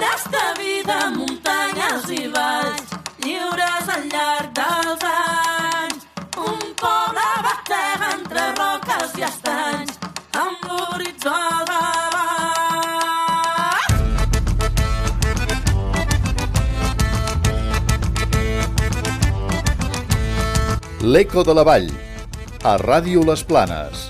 plenes de vida, muntanyes i valls, lliures al llarg dels anys. Un poble batega entre roques i estanys, amb l'horitzó. L'Eco de la Vall, a Ràdio Les Planes.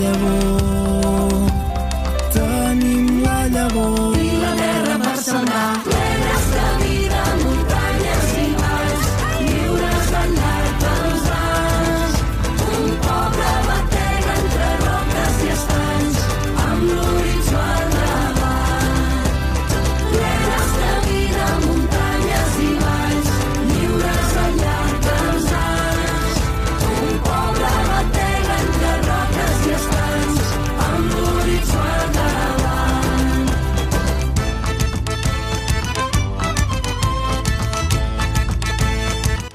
Llavor, tenim la llavor. I la terra per sembrar, plenes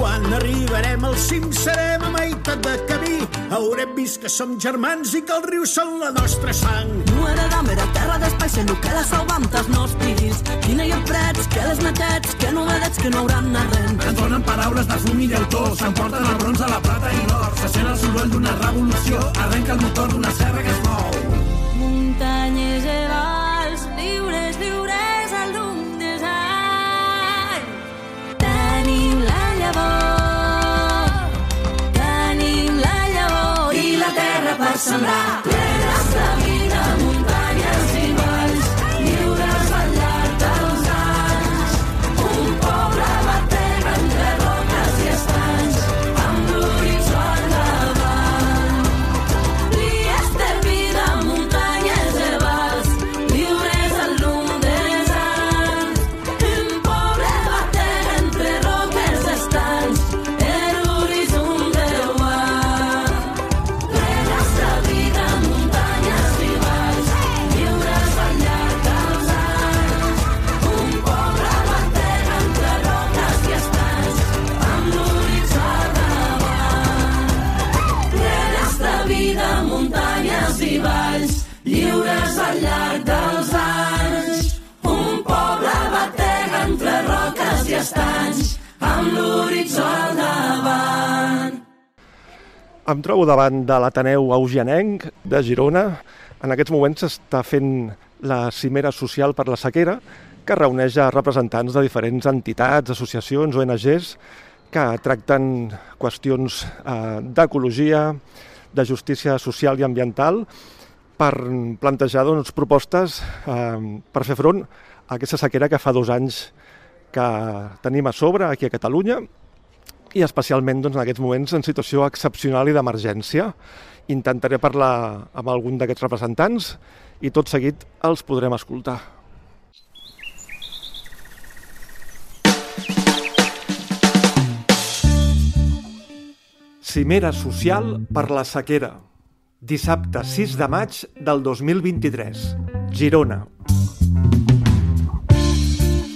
Quan arribarem al cim serem a meitat de camí. Haurem vist que som germans i que els rius són la nostra sang. No heredam era terra d'espai, sent que la salvam dels nostres fills. Quina hi ha prets, que les netats, que novedats que no hauran arrent. Ens donen paraules de fum i llautó, s'emporten el bronze, la plata i l'or. Se sent el soroll d'una revolució, arrenca el motor d'una serra que es mou. Muntanyes i llavor, tenim la llavor i la terra per sembrar. Plenes de vida, trobo davant de l'Ateneu Augianenc de Girona. En aquests moments s'està fent la cimera social per la sequera, que reuneix a representants de diferents entitats, associacions, ONGs, que tracten qüestions eh, d'ecologia, de justícia social i ambiental, per plantejar doncs, propostes eh, per fer front a aquesta sequera que fa dos anys que tenim a sobre aquí a Catalunya i especialment doncs, en aquests moments en situació excepcional i d'emergència. Intentaré parlar amb algun d'aquests representants i tot seguit els podrem escoltar. Cimera social per la sequera. Dissabte 6 de maig del 2023. Girona.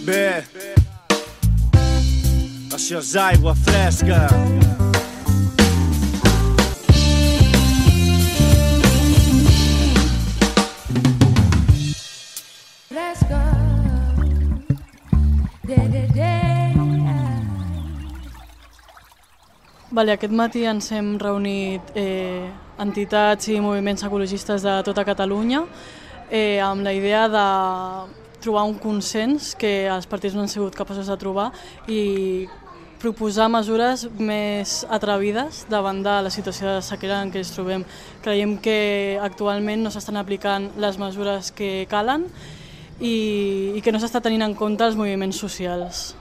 Bé, això és aigua fresca. Vale, aquest matí ens hem reunit eh, entitats i moviments ecologistes de tota Catalunya eh, amb la idea de trobar un consens que els partits no han sigut capaços de trobar i proposar mesures més atrevides davant de la situació de sequera en què ens trobem. Creiem que actualment no s'estan aplicant les mesures que calen i, i que no s'està tenint en compte els moviments socials.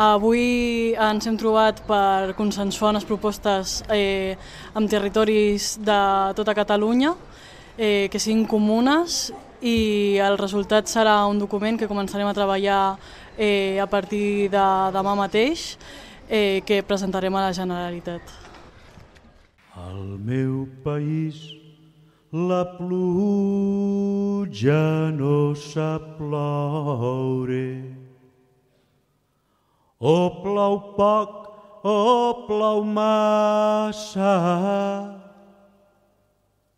Avui ens hem trobat per consensuar unes propostes eh, amb territoris de tota Catalunya eh, que siguin comunes i el resultat serà un document que començarem a treballar eh, a partir de demà mateix eh, que presentarem a la Generalitat. Al meu país la pluja no sap ploure. O plou poc o plou massa.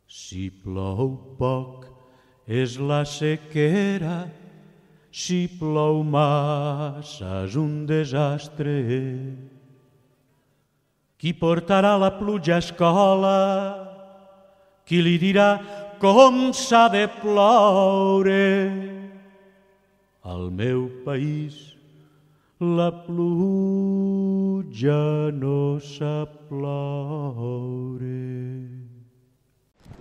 Si plou poc és la sequera, si plou massa és un desastre. Qui portarà la pluja a escola? Qui li dirà com s'ha de ploure? Al meu país la pluja no sap ploure.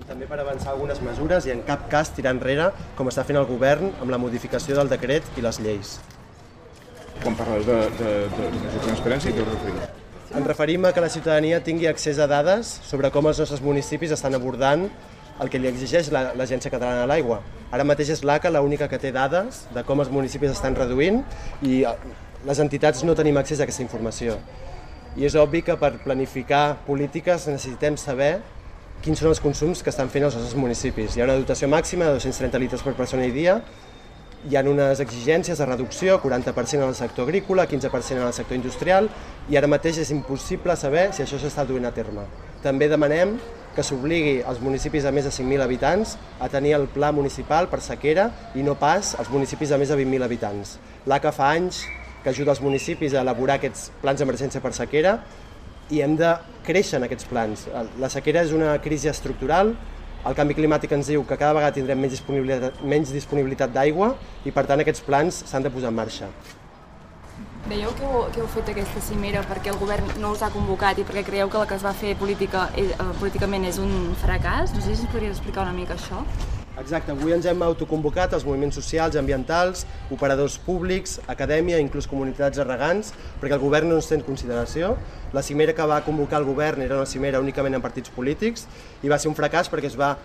També per avançar algunes mesures i en cap cas tirar enrere, com està fent el govern amb la modificació del decret i les lleis. Quan parles de, de, de, de transparència, què us referiu? Ens referim a que la ciutadania tingui accés a dades sobre com els nostres municipis estan abordant el que li exigeix la- l'Agència Catalana de l'Aigua. Ara mateix és l'ACA l'única que té dades de com els municipis estan reduint i eh, les entitats no tenim accés a aquesta informació. I és obvi que per planificar polítiques necessitem saber quins són els consums que estan fent els nostres municipis. Hi ha una dotació màxima de 230 litres per persona i dia, hi ha unes exigències de reducció, 40% en el sector agrícola, 15% en el sector industrial, i ara mateix és impossible saber si això s'està duent a terme. També demanem que s'obligui als municipis de més de 5.000 habitants a tenir el pla municipal per sequera i no pas als municipis de més de 20.000 habitants. L'ACA fa anys que ajuda els municipis a elaborar aquests plans d'emergència per sequera i hem de créixer en aquests plans. La sequera és una crisi estructural, el canvi climàtic ens diu que cada vegada tindrem menys disponibilitat, menys disponibilitat d'aigua i per tant aquests plans s'han de posar en marxa. Veieu que heu, que heu fet aquesta cimera perquè el govern no us ha convocat i perquè creieu que la que es va fer política, eh, políticament és un fracàs? No sé si ens podries explicar una mica això. Exacte, avui ens hem autoconvocat els moviments socials ambientals, operadors públics, acadèmia, inclús comunitats de regants, perquè el govern no ens té en consideració. La cimera que va convocar el govern era una cimera únicament en partits polítics i va ser un fracàs perquè es va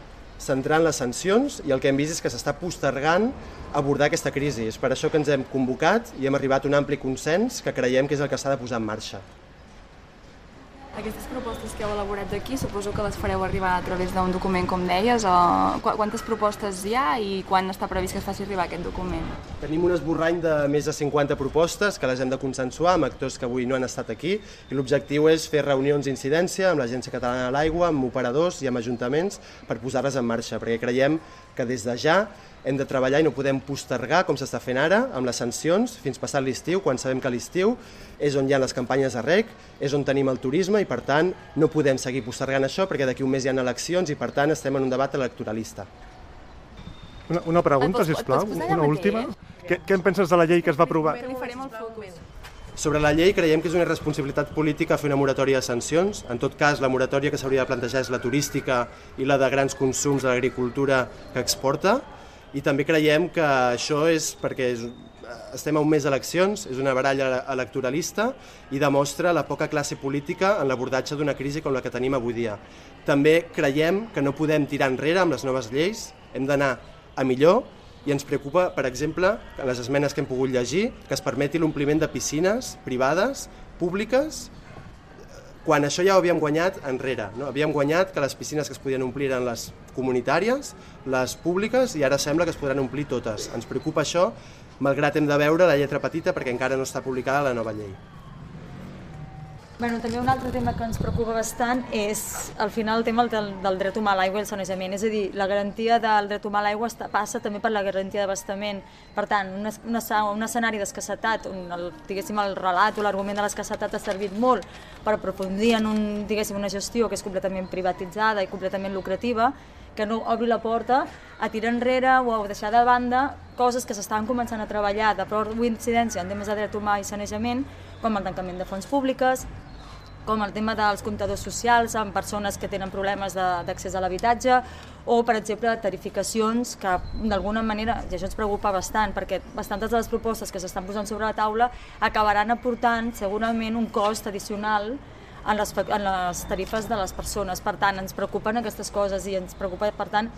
centrar en les sancions i el que hem vist és que s'està postergant abordar aquesta crisi. És per això que ens hem convocat i hem arribat a un ampli consens que creiem que és el que s'ha de posar en marxa. Aquestes propostes que heu elaborat d'aquí, suposo que les fareu arribar a través d'un document, com deies, o qu- quantes propostes hi ha i quan està previst que es faci arribar aquest document? Tenim un esborrany de més de 50 propostes que les hem de consensuar amb actors que avui no han estat aquí i l'objectiu és fer reunions d'incidència amb l'Agència Catalana de l'Aigua, amb operadors i amb ajuntaments per posar-les en marxa, perquè creiem que des de ja hem de treballar i no podem postergar, com s'està fent ara, amb les sancions fins passat l'estiu, quan sabem que l'estiu és on hi ha les campanyes de rec, és on tenim el turisme i, per tant, no podem seguir postergant això perquè d'aquí un mes hi ha eleccions i, per tant, estem en un debat electoralista. Una, una pregunta, pots posar allà una última. mateix? Què, què en penses de la llei que es va aprovar? Que li farem el focus. Sobre la llei creiem que és una responsabilitat política fer una moratòria de sancions. En tot cas, la moratòria que s'hauria de plantejar és la turística i la de grans consums de l'agricultura que exporta. I també creiem que això és perquè és, estem a un mes d'eleccions, és una baralla electoralista i demostra la poca classe política en l'abordatge d'una crisi com la que tenim avui dia. També creiem que no podem tirar enrere amb les noves lleis, hem d'anar a millor i ens preocupa, per exemple, les esmenes que hem pogut llegir, que es permeti l'ompliment de piscines privades, públiques, quan això ja ho havíem guanyat enrere. No? Havíem guanyat que les piscines que es podien omplir eren les comunitàries, les públiques, i ara sembla que es podran omplir totes. Ens preocupa això, malgrat hem de veure la lletra petita perquè encara no està publicada la nova llei. Bueno, també un altre tema que ens preocupa bastant és al final el tema del, del dret humà a l'aigua i el sanejament. És a dir, la garantia del dret humà a l'aigua passa també per la garantia d'abastament. Per tant, un, un, un escenari d'escassetat, on el, diguéssim, el relat o l'argument de l'escassetat ha servit molt per aprofundir en un, diguéssim, una gestió que és completament privatitzada i completament lucrativa, que no obri la porta a tirar enrere o a deixar de banda coses que s'estaven començant a treballar de prou incidència en temes de dret humà i sanejament, com el tancament de fonts públiques, com el tema dels comptadors socials amb persones que tenen problemes d'accés a l'habitatge o, per exemple, tarificacions que d'alguna manera, i això ens preocupa bastant, perquè bastantes de les propostes que s'estan posant sobre la taula acabaran aportant segurament un cost addicional en les, en les tarifes de les persones. Per tant, ens preocupen aquestes coses i ens preocupa, per tant,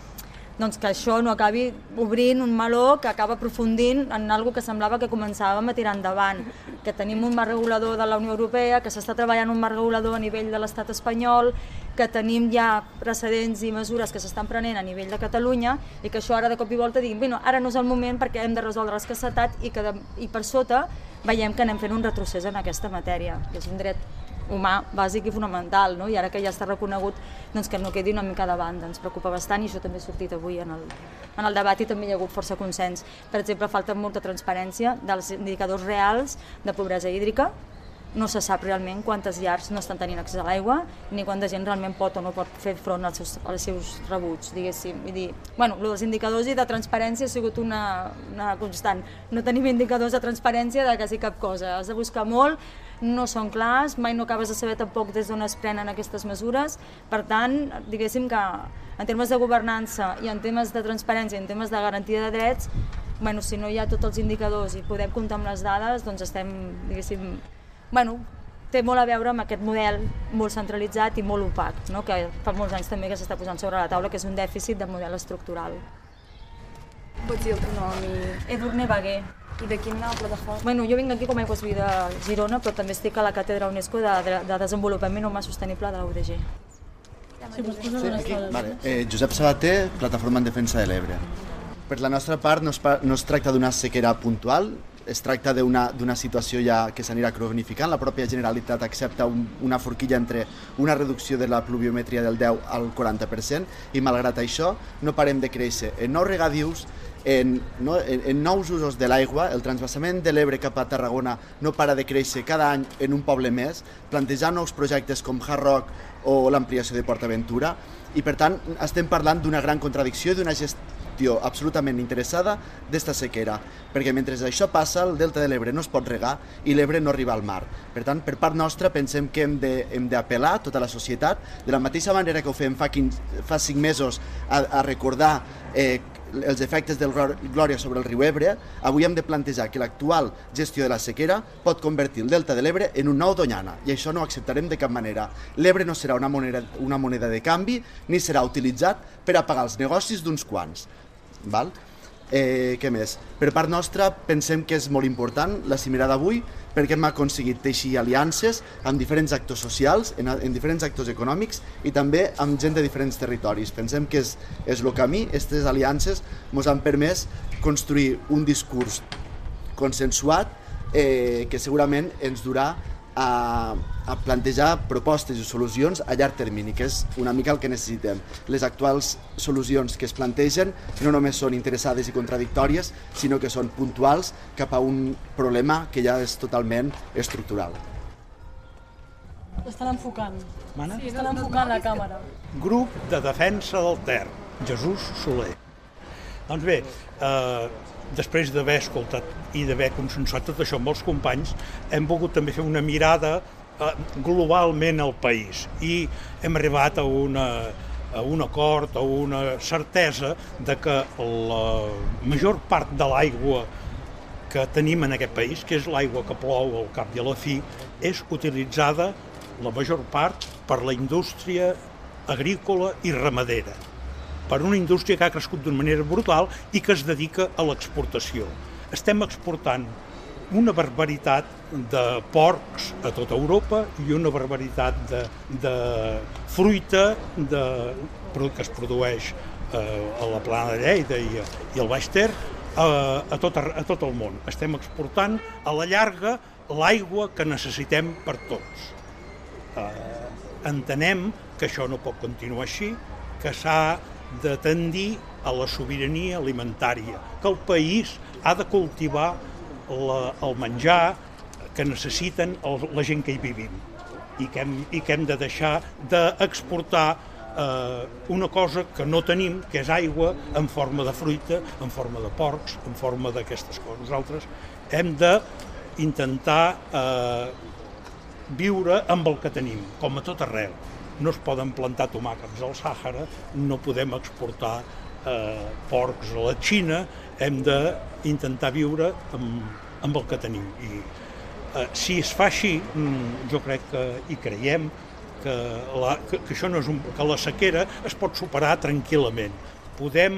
doncs que això no acabi obrint un meló que acaba aprofundint en algo que semblava que començàvem a tirar endavant, que tenim un marc regulador de la Unió Europea, que s'està treballant un marc regulador a nivell de l'estat espanyol, que tenim ja precedents i mesures que s'estan prenent a nivell de Catalunya i que això ara de cop i volta diguin, bueno, ara no és el moment perquè hem de resoldre l'escassetat i, que de, i per sota veiem que anem fent un retrocés en aquesta matèria, que és un dret humà bàsic i fonamental, no? i ara que ja està reconegut doncs que no quedi una mica de banda, ens preocupa bastant i això també ha sortit avui en el, en el debat i també hi ha hagut força consens. Per exemple, falta molta transparència dels indicadors reals de pobresa hídrica, no se sap realment quantes llars no estan tenint accés a l'aigua ni quanta gent realment pot o no pot fer front als seus, als seus rebuts, diguéssim. Vull dir, bueno, lo dels indicadors i de transparència ha sigut una, una constant. No tenim indicadors de transparència de quasi cap cosa. Has de buscar molt, no són clars, mai no acabes de saber tampoc des d'on es prenen aquestes mesures. Per tant, diguéssim que en termes de governança i en temes de transparència i en temes de garantia de drets, bueno, si no hi ha tots els indicadors i podem comptar amb les dades, doncs estem, diguéssim, bueno, té molt a veure amb aquest model molt centralitzat i molt opac, no? que fa molts anys també que s'està posant sobre la taula, que és un dèficit de model estructural. Pots dir el teu nom i... Edurne Baguer. I de quina plataforma? Bueno, jo vinc aquí com a Aigües Vida Girona, però també estic a la Càtedra UNESCO de, de, de Desenvolupament Humà Sostenible de la UDG. Sí, pues Sí, aquí. Vale. Eh, Josep Sabater, Plataforma en Defensa de l'Ebre. Per la nostra part no es, no es tracta d'una sequera puntual, es tracta d'una situació ja que s'anirà cronificant. La pròpia Generalitat accepta un, una forquilla entre una reducció de la pluviometria del 10 al 40% i malgrat això no parem de créixer. En nous regadius, en, no, en, en nous usos de l'aigua, el transvasament de l'Ebre cap a Tarragona no para de créixer cada any en un poble més, plantejant nous projectes com Hard Rock o l'ampliació de Port Aventura i per tant estem parlant d'una gran contradicció d'una gestió absolutament interessada d'esta sequera, perquè mentre això passa el delta de l'Ebre no es pot regar i l'Ebre no arriba al mar. Per tant, per part nostra pensem que hem d'apel·lar tota la societat, de la mateixa manera que ho fem fa, 15, fa 5 mesos a, a recordar eh, els efectes del Glò- Glòria sobre el riu Ebre, avui hem de plantejar que l'actual gestió de la sequera pot convertir el delta de l'Ebre en un nou Doñana i això no ho acceptarem de cap manera. L'Ebre no serà una moneda, una moneda de canvi ni serà utilitzat per a pagar els negocis d'uns quants. Val? Eh, què més? Per part nostra pensem que és molt important la cimera d'avui perquè hem aconseguit teixir aliances amb diferents actors socials, en, en diferents actors econòmics i també amb gent de diferents territoris. Pensem que és, és el camí, aquestes aliances ens han permès construir un discurs consensuat eh, que segurament ens durà a, a plantejar propostes i solucions a llarg termini, que és una mica el que necessitem. Les actuals solucions que es plantegen no només són interessades i contradictòries, sinó que són puntuals cap a un problema que ja és totalment estructural. L'estan enfocant. Mana? Sí, estan enfocant la càmera. Grup de Defensa del Ter, Jesús Soler. Doncs bé, eh, després d'haver escoltat i d'haver consensuat tot això amb els companys, hem volgut també fer una mirada eh, globalment al país. I hem arribat a una, a un acord, a una certesa de que la major part de l'aigua que tenim en aquest país, que és l'aigua que plou al cap i a la fi, és utilitzada la major part per la indústria agrícola i ramadera, per una indústria que ha crescut d'una manera brutal i que es dedica a l'exportació. Estem exportant una barbaritat de porcs a tota Europa i una barbaritat de, de fruita de, que es produeix eh, a la plana de Lleida i, i al Baix Ter a, a, tot, a tot el món. Estem exportant a la llarga l'aigua que necessitem per tots. Eh, entenem que això no pot continuar així, que s'ha de tendir a la sobirania alimentària, que el país ha de cultivar la, el menjar que necessiten el, la gent que hi vivim i que hem, i que hem de deixar d'exportar eh, una cosa que no tenim, que és aigua en forma de fruita, en forma de porcs, en forma d'aquestes coses. Nosaltres hem de intentar eh, viure amb el que tenim, com a tot arreu. No es poden plantar tomàquets al Sàhara, no podem exportar eh, porcs a la Xina, hem d'intentar viure amb, amb el que tenim. I eh, si es fa així, mm, jo crec que hi creiem, que, la, que, que això no és un, que la sequera es pot superar tranquil·lament. Podem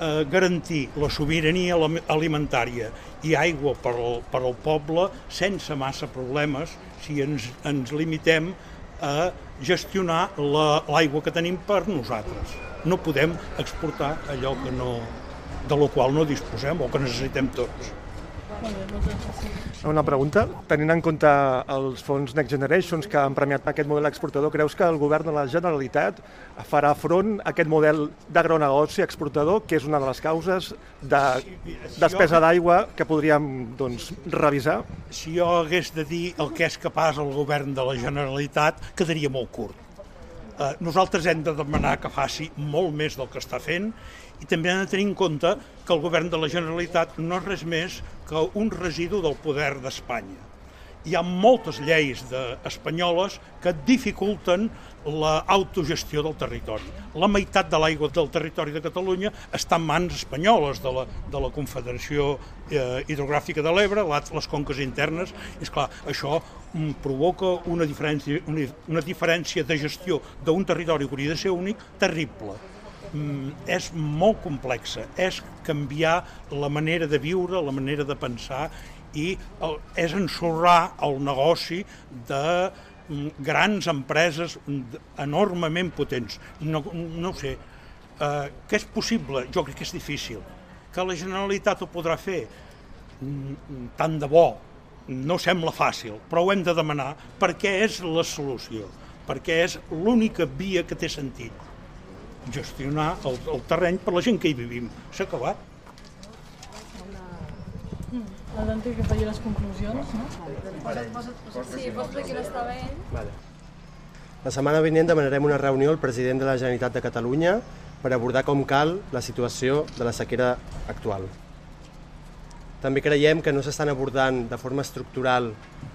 eh, garantir la sobirania alim- alimentària i aigua per al, per al poble sense massa problemes si ens, ens limitem a gestionar la- l'aigua que tenim per nosaltres. No podem exportar allò que no, de lo qual no disposem o que necessitem tots. Molt bé, moltes gràcies. Una pregunta. Tenint en compte els fons Next Generations que han premiat aquest model exportador, creus que el govern de la Generalitat farà front a aquest model d'agronegoci exportador, que és una de les causes de despesa d'aigua que podríem doncs, revisar? Si jo hagués de dir el que és capaç el govern de la Generalitat, quedaria molt curt. Eh, nosaltres hem de demanar que faci molt més del que està fent i també hem de tenir en compte que el govern de la Generalitat no és res més que un residu del poder d'Espanya. Hi ha moltes lleis de, espanyoles que dificulten l'autogestió del territori. La meitat de l'aigua del territori de Catalunya està en mans espanyoles de la, de la Confederació eh, Hidrogràfica de l'Ebre, les conques internes. És clar, això mm, provoca una diferència, una, una diferència de gestió d'un territori que hauria de ser únic terrible. Mm, és molt complexa, és canviar la manera de viure, la manera de pensar i és ensorrar el negoci de mm, grans empreses enormement potents. No, no ho sé, eh, que és possible? Jo crec que és difícil. Que la Generalitat ho podrà fer? Mm, Tant de bo, no sembla fàcil, però ho hem de demanar perquè és la solució, perquè és l'única via que té sentit gestionar el, el terreny per la gent que hi vivim. S'ha acabat. El Dante que faria les conclusions, no? Sí, pots dir que no estava ell. Vale. La setmana vinent demanarem una reunió al president de la Generalitat de Catalunya per abordar com cal la situació de la sequera actual. També creiem que no s'estan abordant de forma estructural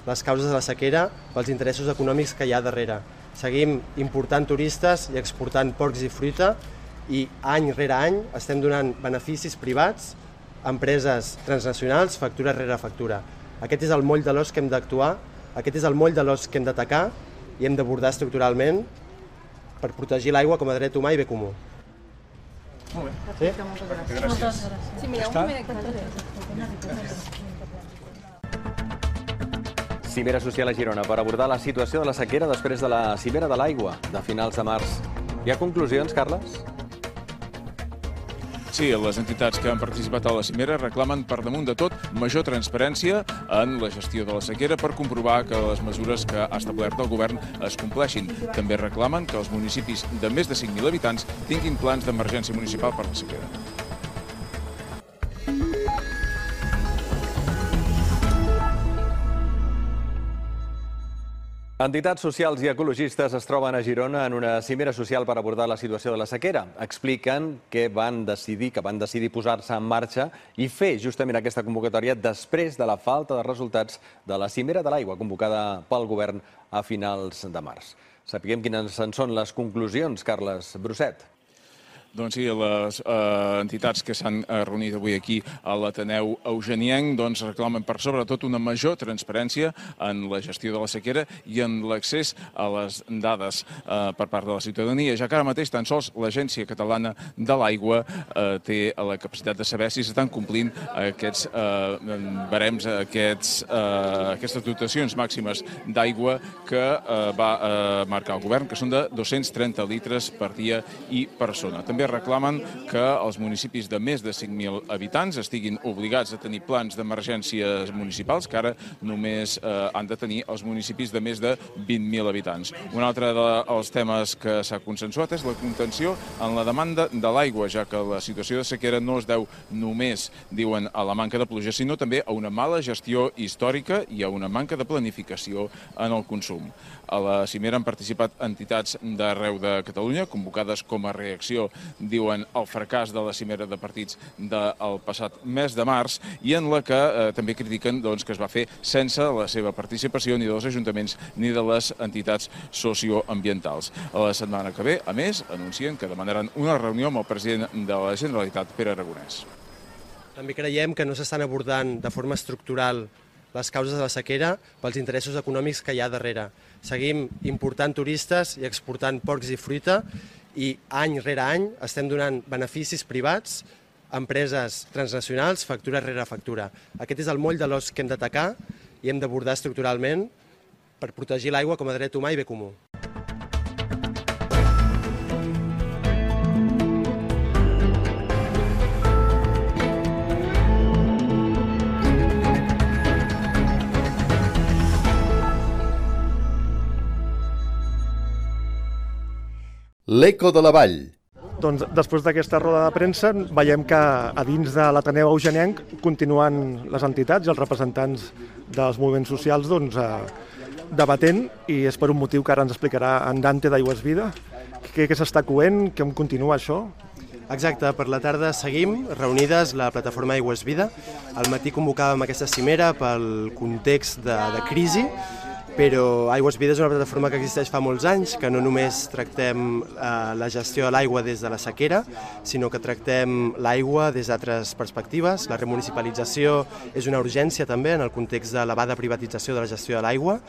les causes de la sequera pels interessos econòmics que hi ha darrere. Seguim important turistes i exportant porcs i fruita i any rere any estem donant beneficis privats a empreses transnacionals, factura rere factura. Aquest és el moll de l'os que hem d'actuar, aquest és el moll de l'os que hem d'atacar i hem d'abordar estructuralment per protegir l'aigua com a dret humà i bé comú. Molt bé. Sí? Gràcies. Moltes gràcies. Sí, mireu un moment Cimera social a Girona per abordar la situació de la sequera després de la cimera de l'aigua de finals de març. Hi ha conclusions, Carles? Sí, les entitats que han participat a la cimera reclamen per damunt de tot major transparència en la gestió de la sequera per comprovar que les mesures que ha establert el govern es compleixin. També reclamen que els municipis de més de 5.000 habitants tinguin plans d'emergència municipal per la sequera. Entitats socials i ecologistes es troben a Girona en una cimera social per abordar la situació de la sequera. Expliquen que van decidir que van decidir posar-se en marxa i fer justament aquesta convocatòria després de la falta de resultats de la cimera de l'aigua convocada pel govern a finals de març. Sapiguem quines en són les conclusions, Carles Brusset. Doncs sí, les eh, entitats que s'han eh, reunit avui aquí a l'Ateneu Eugenienc doncs reclamen per sobretot una major transparència en la gestió de la sequera i en l'accés a les dades eh, per part de la ciutadania, ja que ara mateix tan sols l'Agència Catalana de l'Aigua eh, té la capacitat de saber si s'estan complint aquests eh, barems, aquests, eh, aquestes dotacions màximes d'aigua que eh, va eh, marcar el govern, que són de 230 litres per dia i persona. També reclamen que els municipis de més de 5.000 habitants estiguin obligats a tenir plans d'emergències municipals, que ara només eh, han de tenir els municipis de més de 20.000 habitants. Un altre dels temes que s'ha consensuat és la contenció en la demanda de l'aigua, ja que la situació de sequera no es deu només, diuen, a la manca de pluja, sinó també a una mala gestió històrica i a una manca de planificació en el consum. A la cimera han participat entitats d'arreu de Catalunya, convocades com a reacció, diuen, al fracàs de la cimera de partits del passat mes de març i en la que eh, també critiquen doncs, que es va fer sense la seva participació ni dels ajuntaments ni de les entitats socioambientals. A la setmana que ve, a més, anuncien que demanaran una reunió amb el president de la Generalitat, Pere Aragonès. També creiem que no s'estan abordant de forma estructural les causes de la sequera pels interessos econòmics que hi ha darrere. Seguim important turistes i exportant porcs i fruita i any rere any estem donant beneficis privats a empreses transnacionals, factura rere factura. Aquest és el moll de l'os que hem d'atacar i hem d'abordar estructuralment per protegir l'aigua com a dret humà i bé comú. L'Eco de la Vall. Doncs després d'aquesta roda de premsa veiem que a dins de l'Ateneu Eugenienc continuen les entitats i els representants dels moviments socials doncs, eh, debatent i és per un motiu que ara ens explicarà en Dante d'Aigües Vida. Què, què s'està coent? Com continua això? Exacte, per la tarda seguim reunides la plataforma Aigües Vida. Al matí convocàvem aquesta cimera pel context de, de crisi però Aigües Vida és una plataforma que existeix fa molts anys, que no només tractem eh, la gestió de l'aigua des de la sequera, sinó que tractem l'aigua des d'altres perspectives. La remunicipalització és una urgència també en el context de l'elevada privatització de la gestió de l'aigua,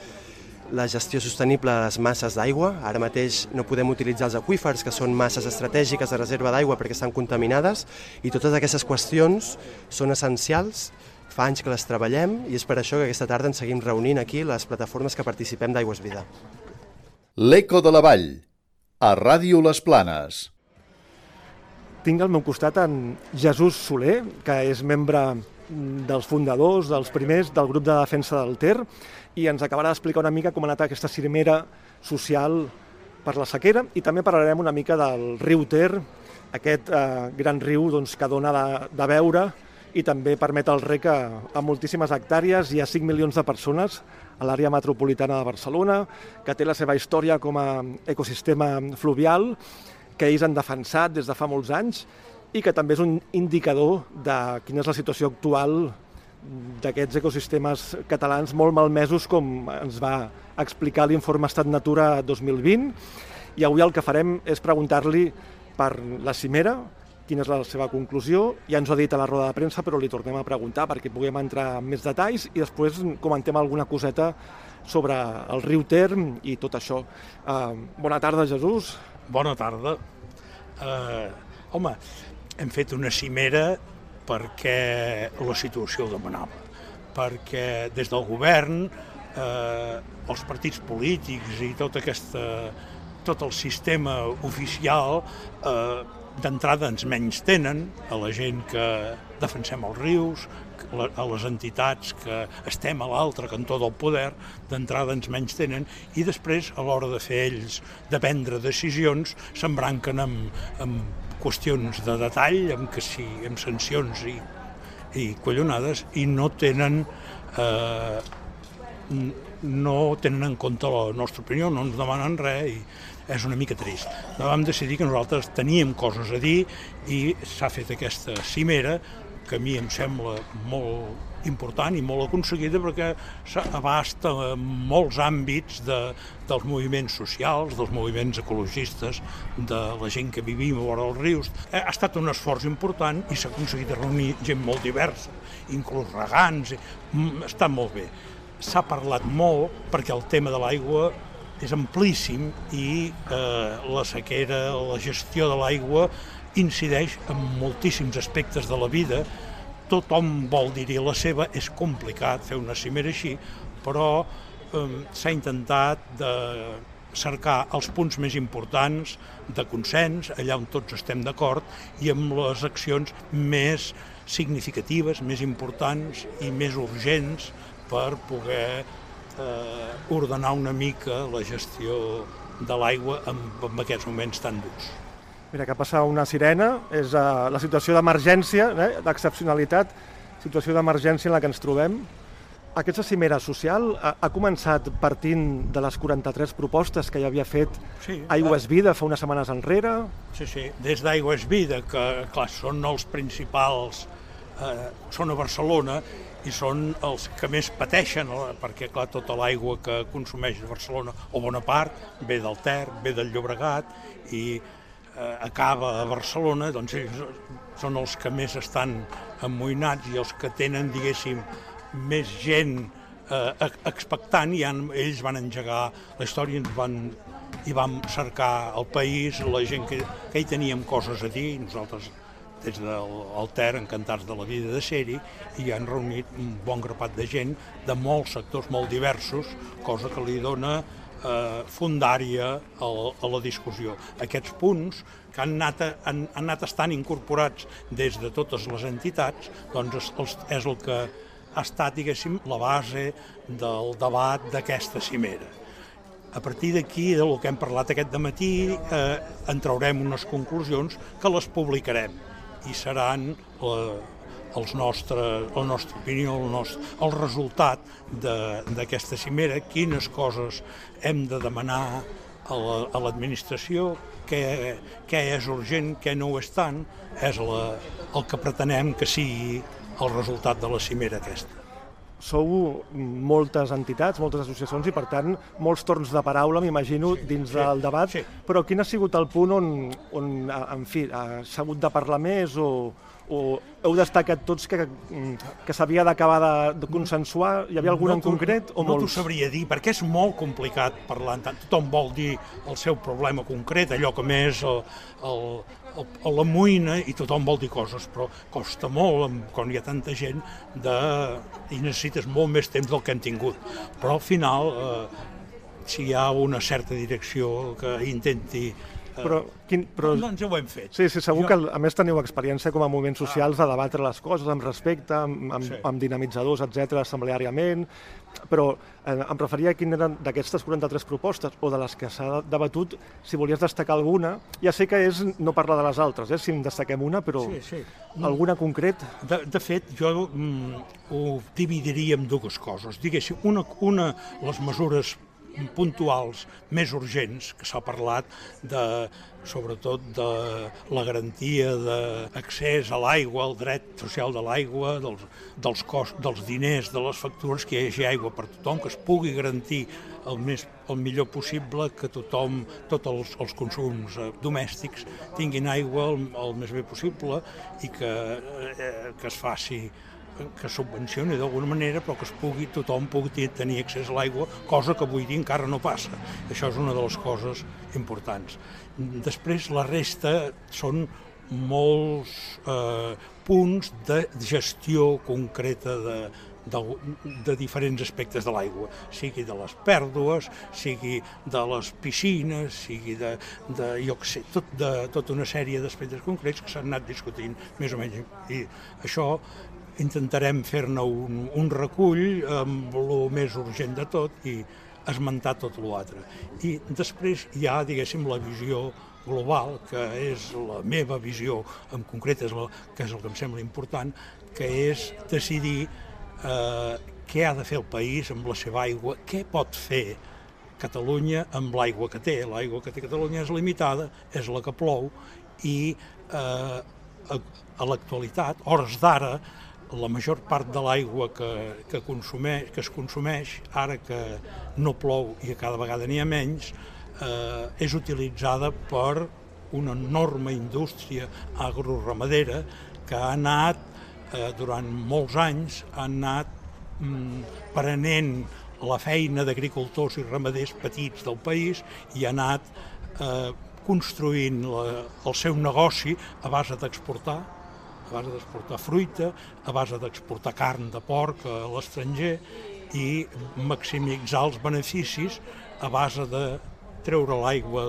la gestió sostenible de les masses d'aigua. Ara mateix no podem utilitzar els aqüífers, que són masses estratègiques de reserva d'aigua perquè estan contaminades, i totes aquestes qüestions són essencials Fa anys que les treballem i és per això que aquesta tarda ens seguim reunint aquí les plataformes que participem d'Aigües Vida. L'Eco de la Vall, a Ràdio Les Planes. Tinc al meu costat en Jesús Soler, que és membre dels fundadors, dels primers del grup de defensa del Ter, i ens acabarà d'explicar una mica com ha anat aquesta cimera social per la sequera i també parlarem una mica del riu Ter, aquest eh, gran riu doncs, que dona de, de veure i també permet el rec a, a moltíssimes hectàrees. Hi ha 5 milions de persones a l'àrea metropolitana de Barcelona, que té la seva història com a ecosistema fluvial, que ells han defensat des de fa molts anys i que també és un indicador de quina és la situació actual d'aquests ecosistemes catalans molt malmesos com ens va explicar l'informe Estat Natura 2020 i avui el que farem és preguntar-li per la cimera, quina és la seva conclusió. Ja ens ho ha dit a la roda de premsa, però li tornem a preguntar perquè puguem entrar en més detalls i després comentem alguna coseta sobre el riu Term i tot això. Uh, bona tarda, Jesús. Bona tarda. Uh, home, hem fet una cimera perquè la situació ho demanava, perquè des del govern, eh, els partits polítics i tot, aquesta, tot el sistema oficial eh, d'entrada ens menys tenen a la gent que defensem els rius, a les entitats que estem a l'altre cantó del poder, d'entrada ens menys tenen, i després, a l'hora de fer ells, de prendre decisions, s'embranquen amb, amb qüestions de detall, amb, que sí, amb sancions i, i collonades, i no tenen eh, no tenen en compte la nostra opinió, no ens demanen res i és una mica trist. Vam decidir que nosaltres teníem coses a dir i s'ha fet aquesta cimera que a mi em sembla molt important i molt aconseguida perquè abasta molts àmbits de, dels moviments socials, dels moviments ecologistes, de la gent que vivim a vora dels rius. Ha estat un esforç important i s'ha aconseguit reunir gent molt diversa, inclús regants, està molt bé. S'ha parlat molt perquè el tema de l'aigua és amplíssim i eh, la sequera, la gestió de l'aigua incideix en moltíssims aspectes de la vida. Tothom vol dir-hi la seva, és complicat fer una cimera així, però eh, s'ha intentat de cercar els punts més importants de consens, allà on tots estem d'acord, i amb les accions més significatives, més importants i més urgents per poder eh, ordenar una mica la gestió de l'aigua en, en aquests moments tan durs. Mira, que passa una sirena, és uh, la situació d'emergència, eh, d'excepcionalitat, situació d'emergència en la que ens trobem. Aquesta cimera social ha, ha començat partint de les 43 propostes que ja havia fet Sí, Aigües Vida fa unes setmanes enrere. Sí, sí, des d'Aigües Vida, que clar, són els principals, eh, són a Barcelona i són els que més pateixen, eh, perquè clar, tota l'aigua que consumeix Barcelona, o bona part, ve del Ter, ve del Llobregat i eh, acaba a Barcelona, doncs ells són els que més estan amoïnats i els que tenen, diguéssim, més gent eh, expectant i han, ells van engegar la història ens van i vam cercar el país, la gent que, que hi teníem coses a dir, i nosaltres des del el Ter, encantats de la vida de ser-hi, i han reunit un bon grapat de gent de molts sectors molt diversos, cosa que li dona eh, fundària a, a la discussió. Aquests punts que han anat, han, han anat estant incorporats des de totes les entitats, doncs és, és el que ha estat, diguéssim, la base del debat d'aquesta cimera. A partir d'aquí, del que hem parlat aquest de matí, eh, en traurem unes conclusions que les publicarem i seran la, els nostres, la nostra opinió, el, nostre, el resultat d'aquesta cimera, quines coses hem de demanar a l'administració, la, què, què és urgent, què no ho és tant, és la, el que pretenem que sigui el resultat de la cimera aquesta. Sou moltes entitats, moltes associacions i, per tant, molts torns de paraula, m'imagino, sí, dins sí, del debat. Sí. Però quin ha sigut el punt on, on en fi, s'ha hagut de parlar més o, o heu destacat tots que, que s'havia d'acabar de, de consensuar? Hi havia algun no en concret o no molts? No t'ho sabria dir, perquè és molt complicat parlar. Tant. Tothom vol dir el seu problema concret, allò que més el, el, el, el l'amoïna i tothom vol dir coses, però costa molt, quan hi ha tanta gent, de... i necessites molt més temps del que hem tingut. Però al final, eh, si hi ha una certa direcció que intenti però, quin, però... Doncs ho hem fet. Sí, sí, segur Jo- que a més teniu experiència com a moviments socials de debatre les coses amb respecte, amb, amb, Sí. amb dinamitzadors, etc assembleàriament, però eh, em referia a quin eren d'aquestes 43 propostes o de les que s'ha debatut, si volies destacar alguna. Ja sé que és no parlar de les altres, eh, si en destaquem una, però Sí, sí. alguna concret? De, de fet, jo mm, ho dividiria en dues coses. Diguéssim, una, una les mesures puntuals més urgents, que s'ha parlat de, sobretot de la garantia d'accés a l'aigua, el dret social de l'aigua, dels, dels, cost, dels diners, de les factures, que hi hagi aigua per tothom, que es pugui garantir el, més, el millor possible, que tothom, tots els, els consums eh, domèstics tinguin aigua el, el més bé possible i que, eh, que es faci que subvencioni d'alguna manera, però que es pugui, tothom pugui tenir accés a l'aigua, cosa que avui dia encara no passa. Això és una de les coses importants. Després, la resta són molts eh, punts de gestió concreta de, de, de diferents aspectes de l'aigua, sigui de les pèrdues, sigui de les piscines, sigui de, de jo què sé, tot, de, tota una sèrie d'aspectes concrets que s'han anat discutint més o menys. I això intentarem fer-ne un, un recull amb el més urgent de tot i esmentar tot l'altre. I després hi ha, diguéssim, la visió global, que és la meva visió en concret, és la, que és el que em sembla important, que és decidir eh, què ha de fer el país amb la seva aigua, què pot fer Catalunya amb l'aigua que té. L'aigua que té Catalunya és limitada, és la que plou, i eh, a, a l'actualitat, hores d'ara, la major part de l'aigua que, que, consumeix, que es consumeix, ara que no plou i cada vegada n'hi ha menys, eh, és utilitzada per una enorme indústria agroramadera que ha anat, eh, durant molts anys, ha anat mm, prenent la feina d'agricultors i ramaders petits del país i ha anat eh, construint la, el seu negoci a base d'exportar, a base d'exportar fruita, a base d'exportar carn de porc a l'estranger i maximitzar els beneficis a base de treure l'aigua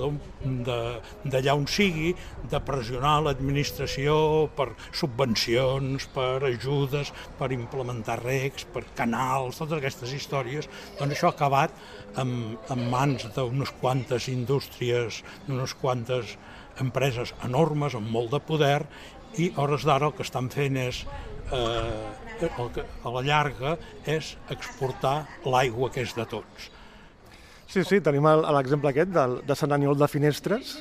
d'allà on sigui, de pressionar l'administració per subvencions, per ajudes, per implementar recs, per canals, totes aquestes històries, doncs això ha acabat en, en mans d'unes quantes indústries, d'unes quantes empreses enormes, amb molt de poder, i a hores d'ara el que estan fent és eh, el que, a la llarga és exportar l'aigua que és de tots. Sí, sí, tenim l'exemple aquest del, de Sant Aniol de Finestres,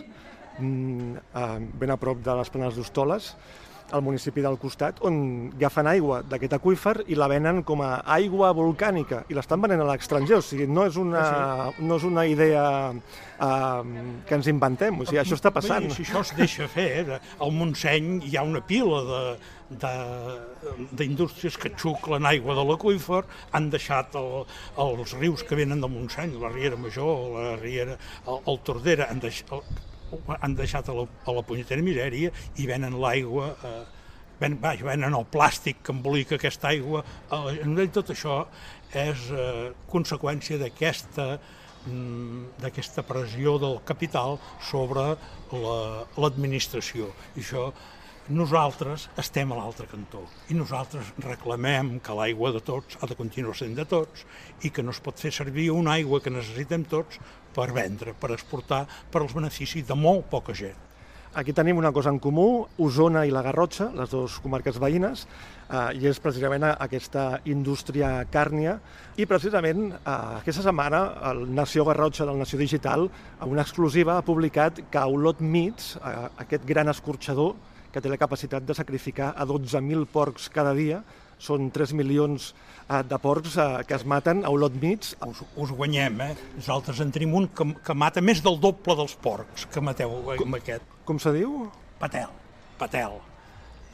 mm, eh, ben a prop de les planes d'Hostoles, al municipi del costat, on agafen aigua d'aquest aqüífer i la venen com a aigua volcànica i l'estan venent a l'estranger, o sigui, no és una, no és una idea eh, que ens inventem, o sigui, això està passant. Bé, si això es deixa fer, eh, al Montseny hi ha una pila de de- d'indústries que xuclen aigua de l'aqüífer, han deixat el, els rius que venen del Montseny, la Riera Major, la Riera, el, el Tordera, han deixat, el, han deixat a la, a la punyetera misèria i venen l'aigua eh, ven, vaja, venen el plàstic que embolica aquesta aigua. Eh, tot això és eh, conseqüència d'aquesta mm, d'aquesta pressió del capital sobre la- l'administració. I això nosaltres estem a l'altre cantó i nosaltres reclamem que l'aigua de tots ha de continuar sent de tots i que no es pot fer servir una aigua que necessitem tots per vendre, per exportar, per als beneficis de molt poca gent. Aquí tenim una cosa en comú, Osona i la Garrotxa, les dues comarques veïnes, eh, i és precisament aquesta indústria càrnia. I precisament eh, aquesta setmana el Nació Garrotxa del Nació Digital, a una exclusiva, ha publicat que Olot Meats, eh, aquest gran escorxador que té la capacitat de sacrificar a 12.000 porcs cada dia, són 3 milions eh, de porcs eh, que es maten a Olot Meats. Us, us guanyem, eh? Nosaltres en tenim un que, que mata més del doble dels porcs que mateu amb aquest. Com se diu? Patel, patel.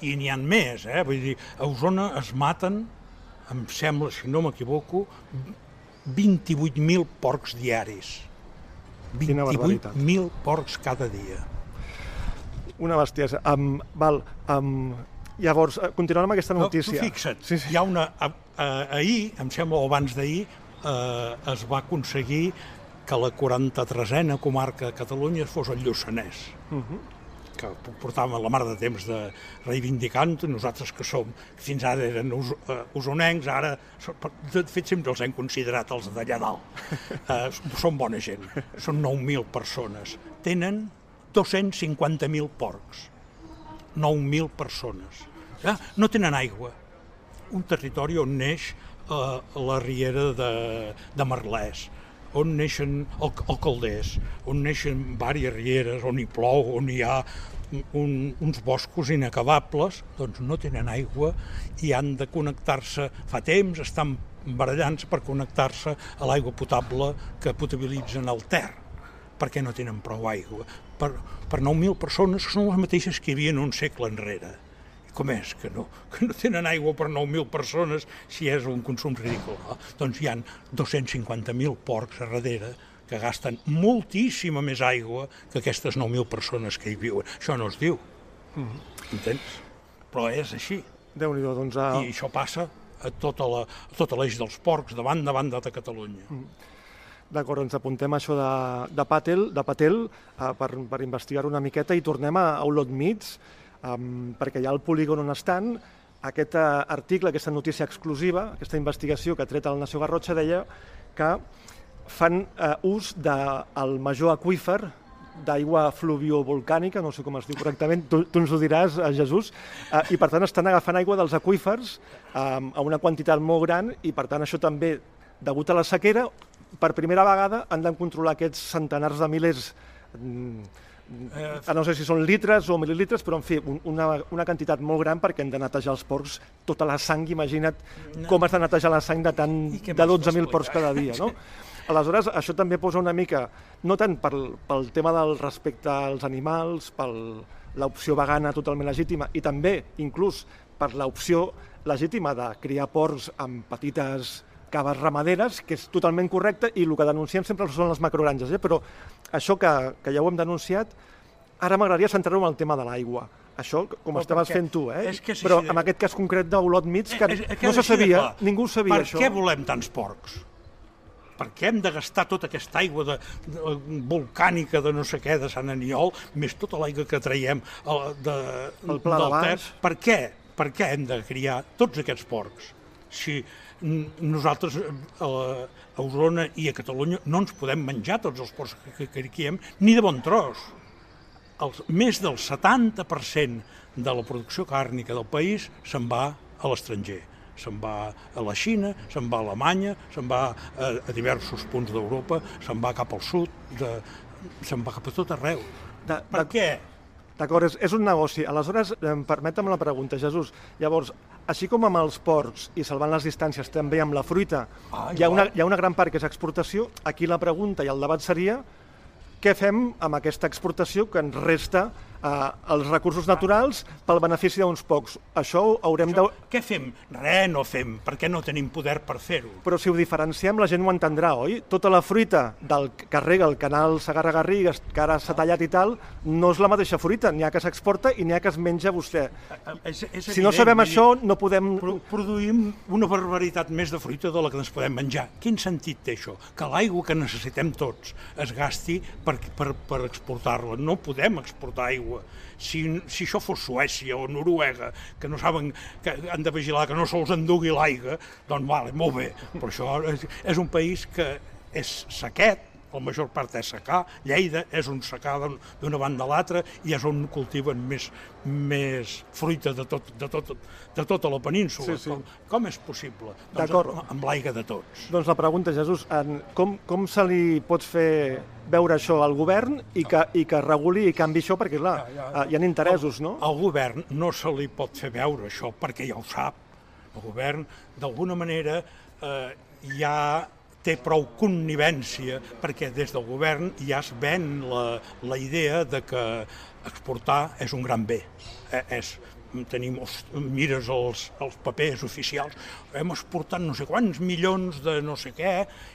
I n'hi han més, eh? Vull dir, a Osona es maten, em sembla, si no m'equivoco, 28.000 porcs diaris. Quina barbaritat. 28.000 porcs cada dia. Una bestiesa. Um, val, um, llavors, eh, continuant amb aquesta notícia. Tu fixa't, sí, sí. hi ha una... A, a, ahir, em sembla, o abans d'ahir, eh, es va aconseguir que la 43a comarca de Catalunya fos el Lluçanès. Uh -huh. que portàvem la mar de temps de reivindicant, nosaltres que som, fins ara eren us, uh, usonencs, ara, de fet, sempre els hem considerat els d'allà dalt. Uh, són bona gent, són 9.000 persones. Tenen 250.000 porcs. 9.000 persones. Ja? No tenen aigua. Un territori on neix uh, la riera de, de Merlès, on neixen el, el Calders, on neixen diverses rieres, on hi plou, on hi ha un, uns boscos inacabables, doncs no tenen aigua i han de connectar-se, fa temps estan barallant-se per connectar-se a l'aigua potable que potabilitzen el Ter perquè no tenen prou aigua. Per, per 9.000 persones que són les mateixes que hi havia un segle enrere. Com és que no, que no tenen aigua per 9.000 persones si és un consum ridícul? No? Doncs hi han 250.000 porcs a darrere que gasten moltíssima més aigua que aquestes 9.000 persones que hi viuen. Això no es diu, entens? Però és així. déu nhi doncs... A... I això passa a tota a tota l'eix dels porcs, de banda a banda de Catalunya. D'acord, ens apuntem això de, de Patel, de Patel uh, per, per investigar una miqueta i tornem a, a Olot Meats, um, perquè ha el polígon on estan. Aquest uh, article, aquesta notícia exclusiva, aquesta investigació que ha tret el Nació Garrotxa deia que fan uh, ús del major aqüífer d'aigua fluviovolcànica, no sé com es diu correctament, tu, tu ens ho diràs, eh, Jesús, eh, i per tant estan agafant aigua dels aqüífers eh, a una quantitat molt gran i per tant això també, degut a la sequera, per primera vegada han de controlar aquests centenars de milers mm, no sé si són litres o mil·lilitres, però en fi, un- una, una quantitat molt gran perquè han de netejar els porcs tota la sang, imagina't com has de netejar la sang de, tant, de m'has 12.000 porcs cada dia, no? Aleshores, això també posa una mica, no tant pel, pel tema del respecte als animals, per l'opció vegana totalment legítima, i també, inclús, per l'opció legítima de criar porcs amb petites caves ramaderes, que és totalment correcte, i el que denunciem sempre són les macrogranges, eh? però això que, que ja ho hem denunciat, ara m'agradaria centrar-ho en el tema de l'aigua. Això, com Però estaves perquè fent tu, eh? és que és però de- en aquest cas concret d'Olot Mig, que És- és que no se sabia, ningú sabia per això. què volem tants porcs? Per què hem de gastar tota aquesta aigua de, de, volcànica de no sé què, de Sant Aniol, més tota l'aigua que traiem eh, de, El Pla de del Ter? Per què? Per què hem de criar tots aquests porcs? Si nosaltres eh, a, la- a Osona i a Catalunya no ens podem menjar tots els porcs que, criem, ni de bon tros. El, més del 70% de la producció càrnica del país se'n va a l'estranger. Se'n va a la Xina, se'n va a Alemanya, se'n va a, a diversos punts d'Europa, se'n va cap al sud, de, se'n va cap a tot arreu. De, per què? D'acord, és, és un negoci. Aleshores, em permetem la pregunta, Jesús. Llavors, així com amb els porcs i salvant les distàncies, també amb la fruita, Ah, hi, ha una, hi ha una gran part que és exportació. Aquí la pregunta i el debat seria què fem amb aquesta exportació que ens resta eh, els recursos naturals pel benefici d'uns pocs. Això ho haurem de... Què fem? Res no fem, perquè no tenim poder per fer-ho. Però si ho diferenciem, la gent ho entendrà, oi? Tota la fruita del que rega el canal Sagarra-Garrigues, que ara s'ha tallat i tal, no és la mateixa fruita. N'hi ha que s'exporta i n'hi ha que es menja vostè. És, és Si no evident, sabem això, no podem... Pro produïm una barbaritat més de fruita de la que ens podem menjar. Quin sentit té això? Que l'aigua que necessitem tots es gasti per, per, per exportar-la. No podem exportar aigua. Si, si això fos Suècia o Noruega, que no saben que han de vigilar que no se'ls endugui l'aigua, doncs vale, molt bé. Però això és, és un país que és sequet, la major part és secà, Lleida és un secà d'un- d'una banda a l'altra i és on cultiven més, més fruita de, tot, de, tot, de tota la península. Sí, sí. Com, com és possible? Doncs amb, l'aigua de tots. Doncs la pregunta, Jesús, en com, com se li pot fer veure això al govern i que, i que reguli i canvi això? Perquè, clar, ja, ja. hi ha interessos, no? Al govern no se li pot fer veure això perquè ja ho sap. El govern, d'alguna manera, eh, ja té prou connivència perquè des del govern ja es ven la, la idea de que exportar és un gran bé. Eh, és, tenim, mires els, els papers oficials, hem exportat no sé quants milions de no sé què,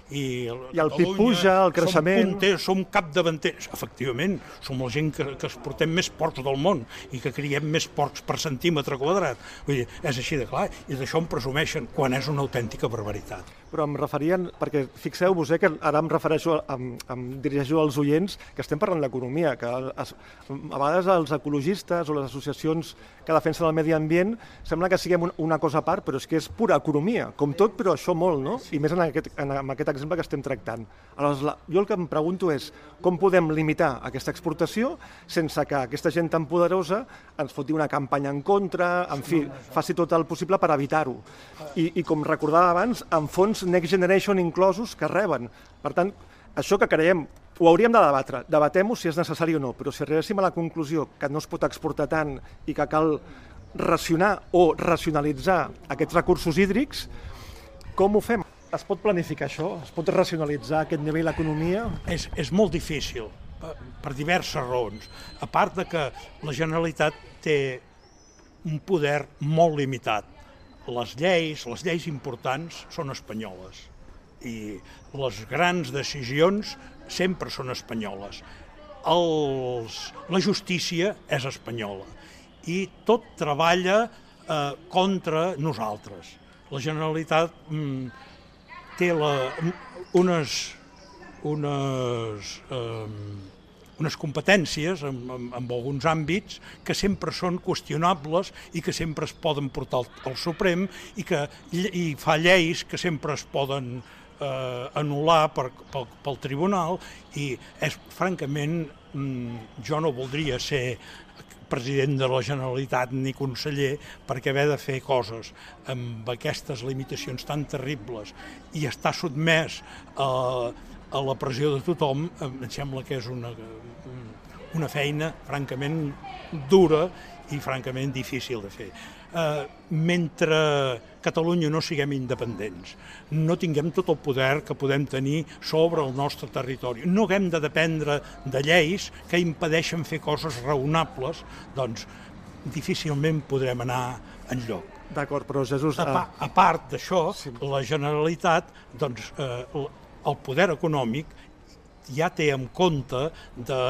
i, I el PIB puja, el creixement... Som punters, som capdavanters. Efectivament, som la gent que, que exportem més porcs del món i que criem més porcs per centímetre quadrat. Vull dir, és així de clar, i d'això en presumeixen, quan és una autèntica barbaritat. Però em referien, perquè fixeu-vos, eh, que ara em refereixo, em, em dirigeixo als oients, que estem parlant d'economia, que es, a vegades els ecologistes o les associacions que defensen el medi ambient sembla que siguem un, una cosa a part, però és que és pura economia, com tot, però això molt, no? I més en aquest, en, en aquest exemple que estem tractant. Aleshores, la, jo el que em pregunto és com podem limitar aquesta exportació sense que aquesta gent tan poderosa ens foti una campanya en contra, en fi, faci tot el possible per evitar-ho. I, I com recordava abans, amb fons Next Generation inclosos que reben. Per tant, això que creiem ho hauríem de debatre, debatem-ho si és necessari o no, però si arribéssim a la conclusió que no es pot exportar tant i que cal racionar o racionalitzar aquests recursos hídrics, com ho fem? Es pot planificar això? Es pot racionalitzar aquest nivell d'economia? És, és molt difícil, per, per diverses raons. A part de que la Generalitat té un poder molt limitat. Les lleis, les lleis importants són espanyoles i les grans decisions sempre són espanyoles. Els, la justícia és espanyola i tot treballa eh, contra nosaltres. La Generalitat mm, té la, unes, unes, eh, unes competències en, en, en alguns àmbits que sempre són qüestionables i que sempre es poden portar al, al Suprem i que i fa lleis que sempre es poden eh, anul·lar per, pel, pel tribunal i és francament mm, jo no voldria ser president de la Generalitat ni conseller perquè haver de fer coses amb aquestes limitacions tan terribles i estar sotmès a, a la pressió de tothom em sembla que és una, una feina francament dura i francament difícil de fer. Eh, mentre Catalunya no siguem independents, no tinguem tot el poder que podem tenir sobre el nostre territori, no haguem de dependre de lleis que impedeixen fer coses raonables, doncs difícilment podrem anar enlloc. D'acord, però Jesús... A, pa, a part d'això, sí. la Generalitat, doncs, eh, el poder econòmic ja té en compte de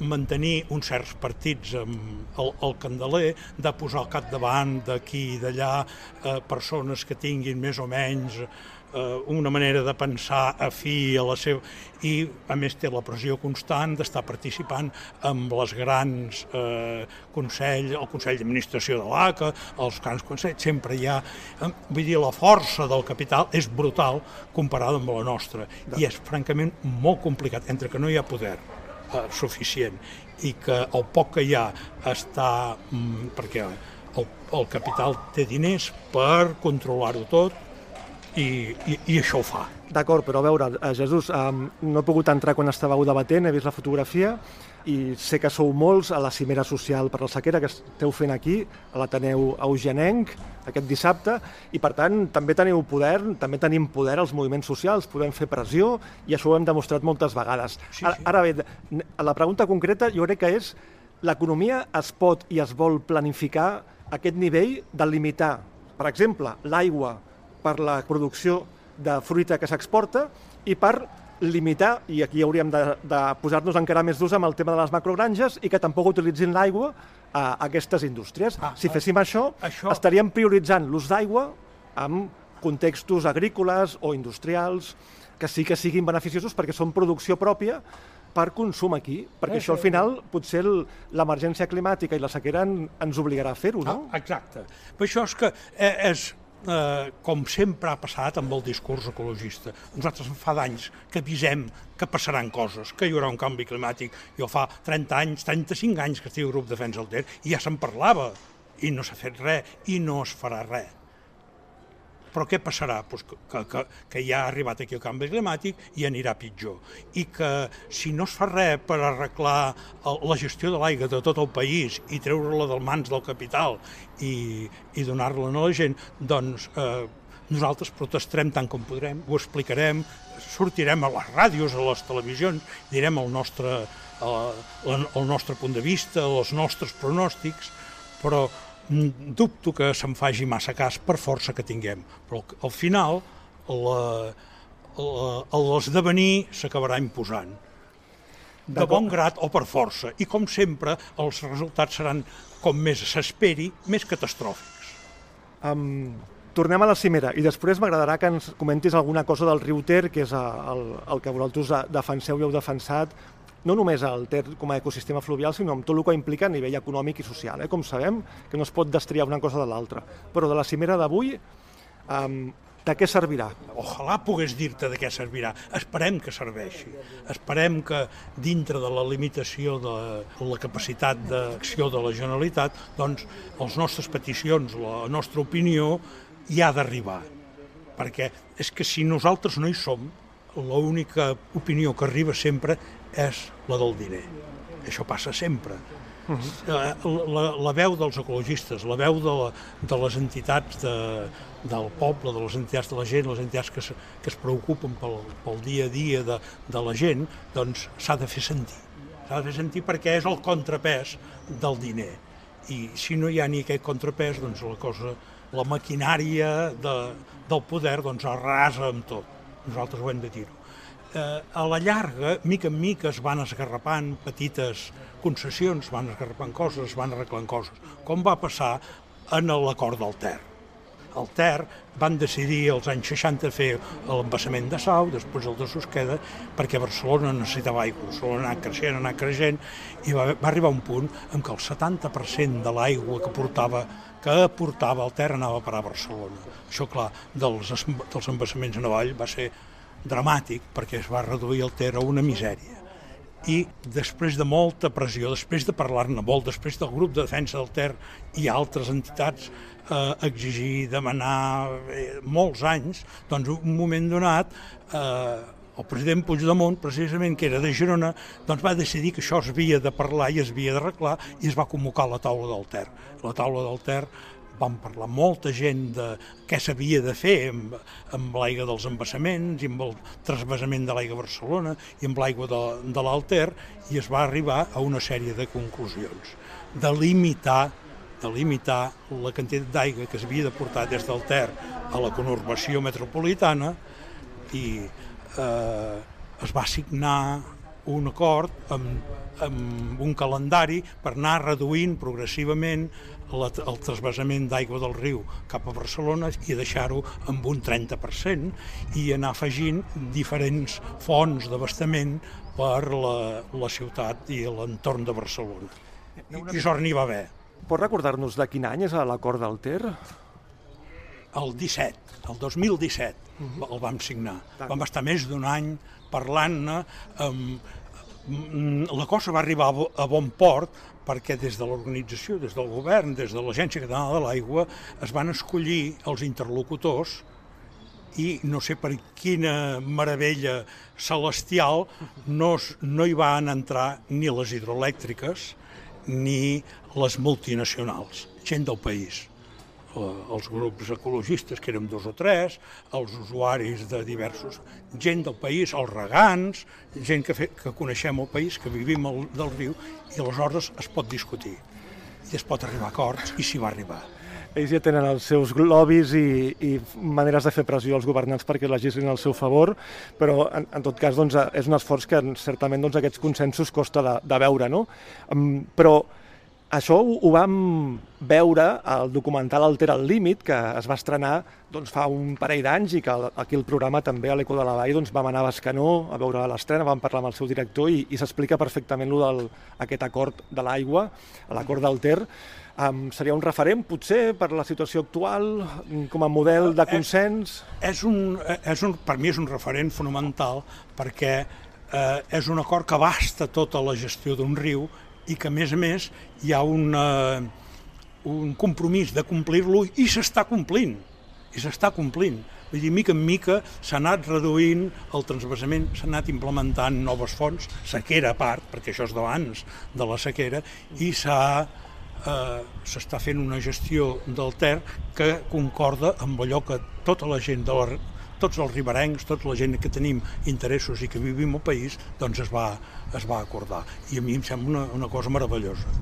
mantenir uns certs partits amb el, el candeler, de posar al capdavant d'aquí i d'allà eh, persones que tinguin més o menys eh, una manera de pensar afí a la seva... I, a més, té la pressió constant d'estar participant amb les grans eh, consells, el Consell d'Administració de l'ACA, els grans consells, sempre hi ha... Eh, vull dir, la força del capital és brutal comparada amb la nostra i és francament molt complicat, entre que no hi ha poder eh, suficient i que el poc que hi ha està... Mm, perquè el, el capital té diners per controlar-ho tot i, i, i això ho fa. D'acord, però a veure, eh, Jesús, no he pogut entrar quan estàveu debatent, he vist la fotografia i sé que sou molts a la cimera social per la sequera que esteu fent aquí, a l'Ateneu Eugenenc, aquest dissabte, i per tant també teniu poder, també tenim poder als moviments socials, podem fer pressió i això ho hem demostrat moltes vegades. Sí, Ara, sí. ara bé, la pregunta concreta jo crec que és l'economia es pot i es vol planificar aquest nivell de limitar, per exemple, l'aigua per la producció de fruita que s'exporta i per limitar, i aquí hauríem de, de posar-nos encara més durs amb el tema de les macrogranges i que tampoc utilitzin l'aigua a aquestes indústries. Ah, si féssim això, això, estaríem prioritzant l'ús d'aigua amb contextos agrícoles o industrials que sí que siguin beneficiosos perquè són producció pròpia per consum aquí, perquè Eh, això al sí. final potser el- l'emergència climàtica i la sequera en, ens obligarà a fer-ho, no? Ah, exacte. Per això és que eh, és, eh, com sempre ha passat amb el discurs ecologista. Nosaltres fa d'anys que avisem que passaran coses, que hi haurà un canvi climàtic. Jo fa 30 anys, 35 anys que estic al grup Defensa del Ter i ja se'n parlava i no s'ha fet res i no es farà res. Però què passarà? Pues que, que, que, ja ha arribat aquí el canvi climàtic i anirà pitjor. I que si no es fa res per arreglar el, la gestió de l'aigua de tot el país i treure-la del mans del capital i, i donar-la a la gent, doncs eh, nosaltres protestarem tant com podrem, ho explicarem, sortirem a les ràdios, a les televisions, direm el nostre, eh, el nostre punt de vista, els nostres pronòstics, però dubto que se'n faci massa cas per força que tinguem. Però al final l'esdevenir s'acabarà imposant de bon grat o per força. I com sempre, els resultats seran, com més s'esperi, més catastròfics. Um, tornem a la cimera i després m'agradarà que ens comentis alguna cosa del riu Ter, que és eh, el, el que vosaltres de- defenseu i heu defensat, no només el Ter com a ecosistema fluvial, sinó amb tot el que implica a nivell econòmic i social. Eh? Com sabem, que no es pot destriar una cosa de l'altra. Però de la cimera d'avui, um, de què servirà? Ojalà pogués dir-te de què servirà. Esperem que serveixi. Esperem que dintre de la limitació de la capacitat d'acció de la Generalitat, doncs les nostres peticions, la nostra opinió, hi ha d'arribar. Perquè és que si nosaltres no hi som, l'única opinió que arriba sempre és la del diner. Això passa sempre. Eh, la, la veu dels ecologistes, la veu de, la, de les entitats de, del poble, de les entitats de la gent, les entitats que, se, que es preocupen pel, pel dia a dia de, de la gent, doncs s'ha de fer sentir. S'ha de fer sentir perquè és el contrapès del diner. I si no hi ha ni aquest contrapès, doncs la cosa, la maquinària de, del poder doncs arrasa amb tot. Nosaltres ho hem de dir-ho eh, a la llarga, mica en mica, es van esgarrapant petites concessions, van esgarrapant coses, es van arreglant coses, com va passar en l'acord del Ter. El Ter van decidir als anys 60 fer l'embassament de Sau, després el de Susqueda, perquè Barcelona necessitava aigua. Barcelona anat creixent, anat creixent, i va, va arribar un punt en què el 70% de l'aigua que portava que aportava el Ter anava a parar a Barcelona. Això, clar, dels, dels embassaments en avall va ser dramàtic perquè es va reduir el Ter a una misèria. I després de molta pressió, després de parlar-ne molt, després del grup de defensa del Ter i altres entitats eh, exigir, demanar eh, molts anys, doncs un moment donat eh, el president Puigdemont, precisament, que era de Girona, doncs va decidir que això es havia de parlar i es havia d'arreglar i es va convocar la taula del Ter. La taula del Ter vam parlar molta gent de què s'havia de fer amb, amb l'aigua dels embassaments i amb el trasbassament de l'aigua a Barcelona i amb l'aigua de, de l'Alter i es va arribar a una sèrie de conclusions. De limitar de limitar la quantitat d'aigua que s'havia de portar des del Ter a la conurbació metropolitana i eh, es va signar un acord amb, amb un calendari per anar reduint progressivament la, el trasbassament d'aigua del riu cap a Barcelona i deixar-ho amb un 30% i anar afegint diferents fonts d'abastament per la, la ciutat i l'entorn de Barcelona. I, i sort n'hi va haver. Pots recordar-nos de quin any és l'acord del Ter? El 17, el 2017 el vam signar. Vam estar més d'un any parlant-ne. la cosa va arribar a bon port perquè des de l'organització, des del govern, des de l'Agència Catalana de l'Aigua, es van escollir els interlocutors i no sé per quina meravella celestial no, no hi van entrar ni les hidroelèctriques ni les multinacionals, gent del país els grups ecologistes, que érem dos o tres, els usuaris de diversos, gent del país, els regants, gent que, fe, que coneixem el país, que vivim el, del riu, i aleshores es pot discutir. I es pot arribar a acords, i s'hi va arribar. Ells ja tenen els seus lobbies i, i maneres de fer pressió als governants perquè legislin al seu favor, però en, en tot cas doncs, és un esforç que certament doncs, aquests consensos costa de, de veure. No? Um, però això ho, ho vam veure al documental Alter al límit, que es va estrenar doncs, fa un parell d'anys i que aquí el programa també a l'Eco de la Vall doncs, vam anar a Bescanó a veure l'estrena, vam parlar amb el seu director i, i s'explica perfectament lo del, aquest acord de l'aigua, l'acord del Ter. Um, seria un referent, potser, per la situació actual, com a model de consens? És un, és un, per mi és un referent fonamental perquè eh, és un acord que abasta tota la gestió d'un riu i que, a més a més, hi ha una, un compromís de complir-lo i s'està complint, i s'està complint. Vull dir, mica en mica s'ha anat reduint el transvasament, s'ha anat implementant noves fonts, sequera a part, perquè això és d'abans de la sequera, i s'ha eh, s'està fent una gestió del Ter que concorda amb allò que tota la gent de la, tots els riberencs, tota la gent que tenim interessos i que vivim al país, doncs es va, es va acordar. I a mi em sembla una, una cosa meravellosa.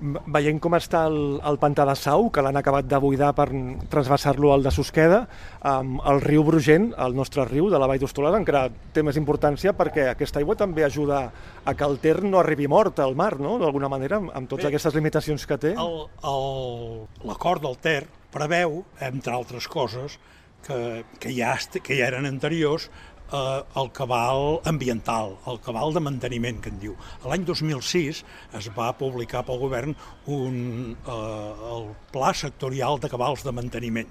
Veient com està el, el pantà de Sau, que l'han acabat de buidar per transvasar-lo al de Susqueda, um, el riu Brugent, el nostre riu de la Vall d'Hostolada, encara té més importància perquè aquesta aigua també ajuda a que el Ter no arribi mort al mar, no?, d'alguna manera, amb, amb totes Bé, aquestes limitacions que té. L'acord del Ter preveu, entre altres coses, que, que, ja, que ja eren anteriors, eh, el cabal ambiental, el cabal de manteniment, que en diu. L'any 2006 es va publicar pel govern un, eh, el Pla Sectorial de Cabals de Manteniment,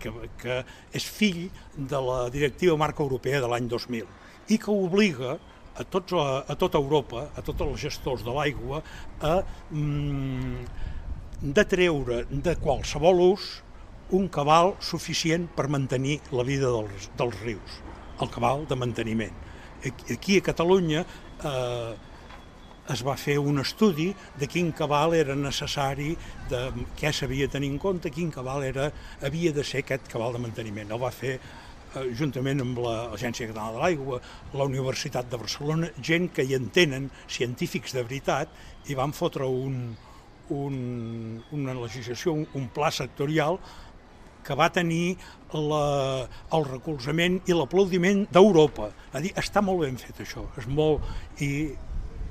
que, que és fill de la Directiva Marca Europea de l'any 2000 i que obliga a, tots, a, a tota Europa, a tots els gestors de l'aigua, a mm, de treure de qualsevol ús un cabal suficient per mantenir la vida dels, dels rius, el cabal de manteniment. Aquí- a Catalunya eh, es va fer un estudi de quin cabal era necessari, de què s'havia de tenir en compte, quin cabal era, havia de ser aquest cabal de manteniment. El va fer eh, juntament amb l'Agència Catalana de l'Aigua, la Universitat de Barcelona, gent que hi entenen, científics de veritat, i van fotre un, un, una legislació, un, un pla sectorial que va tenir la, el recolzament i l'aplaudiment d'Europa. A dir, està molt ben fet això, és molt... I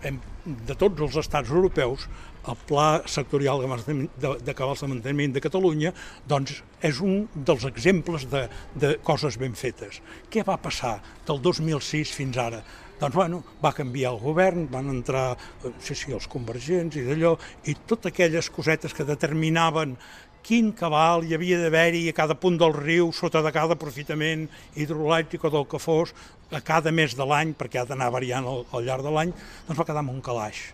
hem, de tots els estats europeus, el Pla Sectorial de, de, de Cabals de Manteniment de Catalunya doncs, és un dels exemples de, de coses ben fetes. Què va passar del 2006 fins ara? Doncs, bueno, va canviar el govern, van entrar, eh, sí, sí, els convergents i d'allò, i totes aquelles cosetes que determinaven quin cabal hi havia d'haver-hi a cada punt del riu, sota de cada aprofitament hidroelèctric o del que fos, a cada mes de l'any, perquè ha d'anar variant al, al llarg de l'any, doncs va quedar amb un calaix.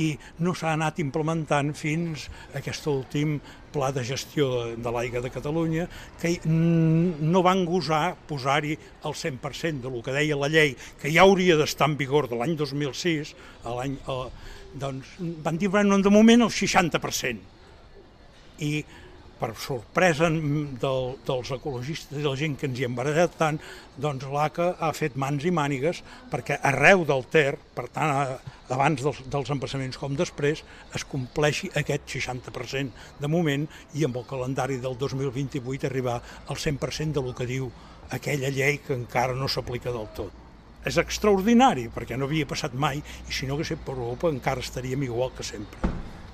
I no s'ha anat implementant fins a aquest últim pla de gestió de, de l'aigua de Catalunya, que no van gosar posar-hi el 100% de lo que deia la llei, que ja hauria d'estar en vigor de l'any 2006, a l'any, doncs van dir, bueno, de moment el 60% i per sorpresa del, dels ecologistes i de la gent que ens hi hem baratat tant, doncs l'ACA ha fet mans i mànigues perquè arreu del Ter, per tant, abans dels, dels embassaments com després, es compleixi aquest 60% de moment i amb el calendari del 2028 arribar al 100% de lo que diu aquella llei que encara no s'aplica del tot. és extraordinari, perquè no havia passat mai, i si no hagués estat per Europa encara estaríem igual que sempre.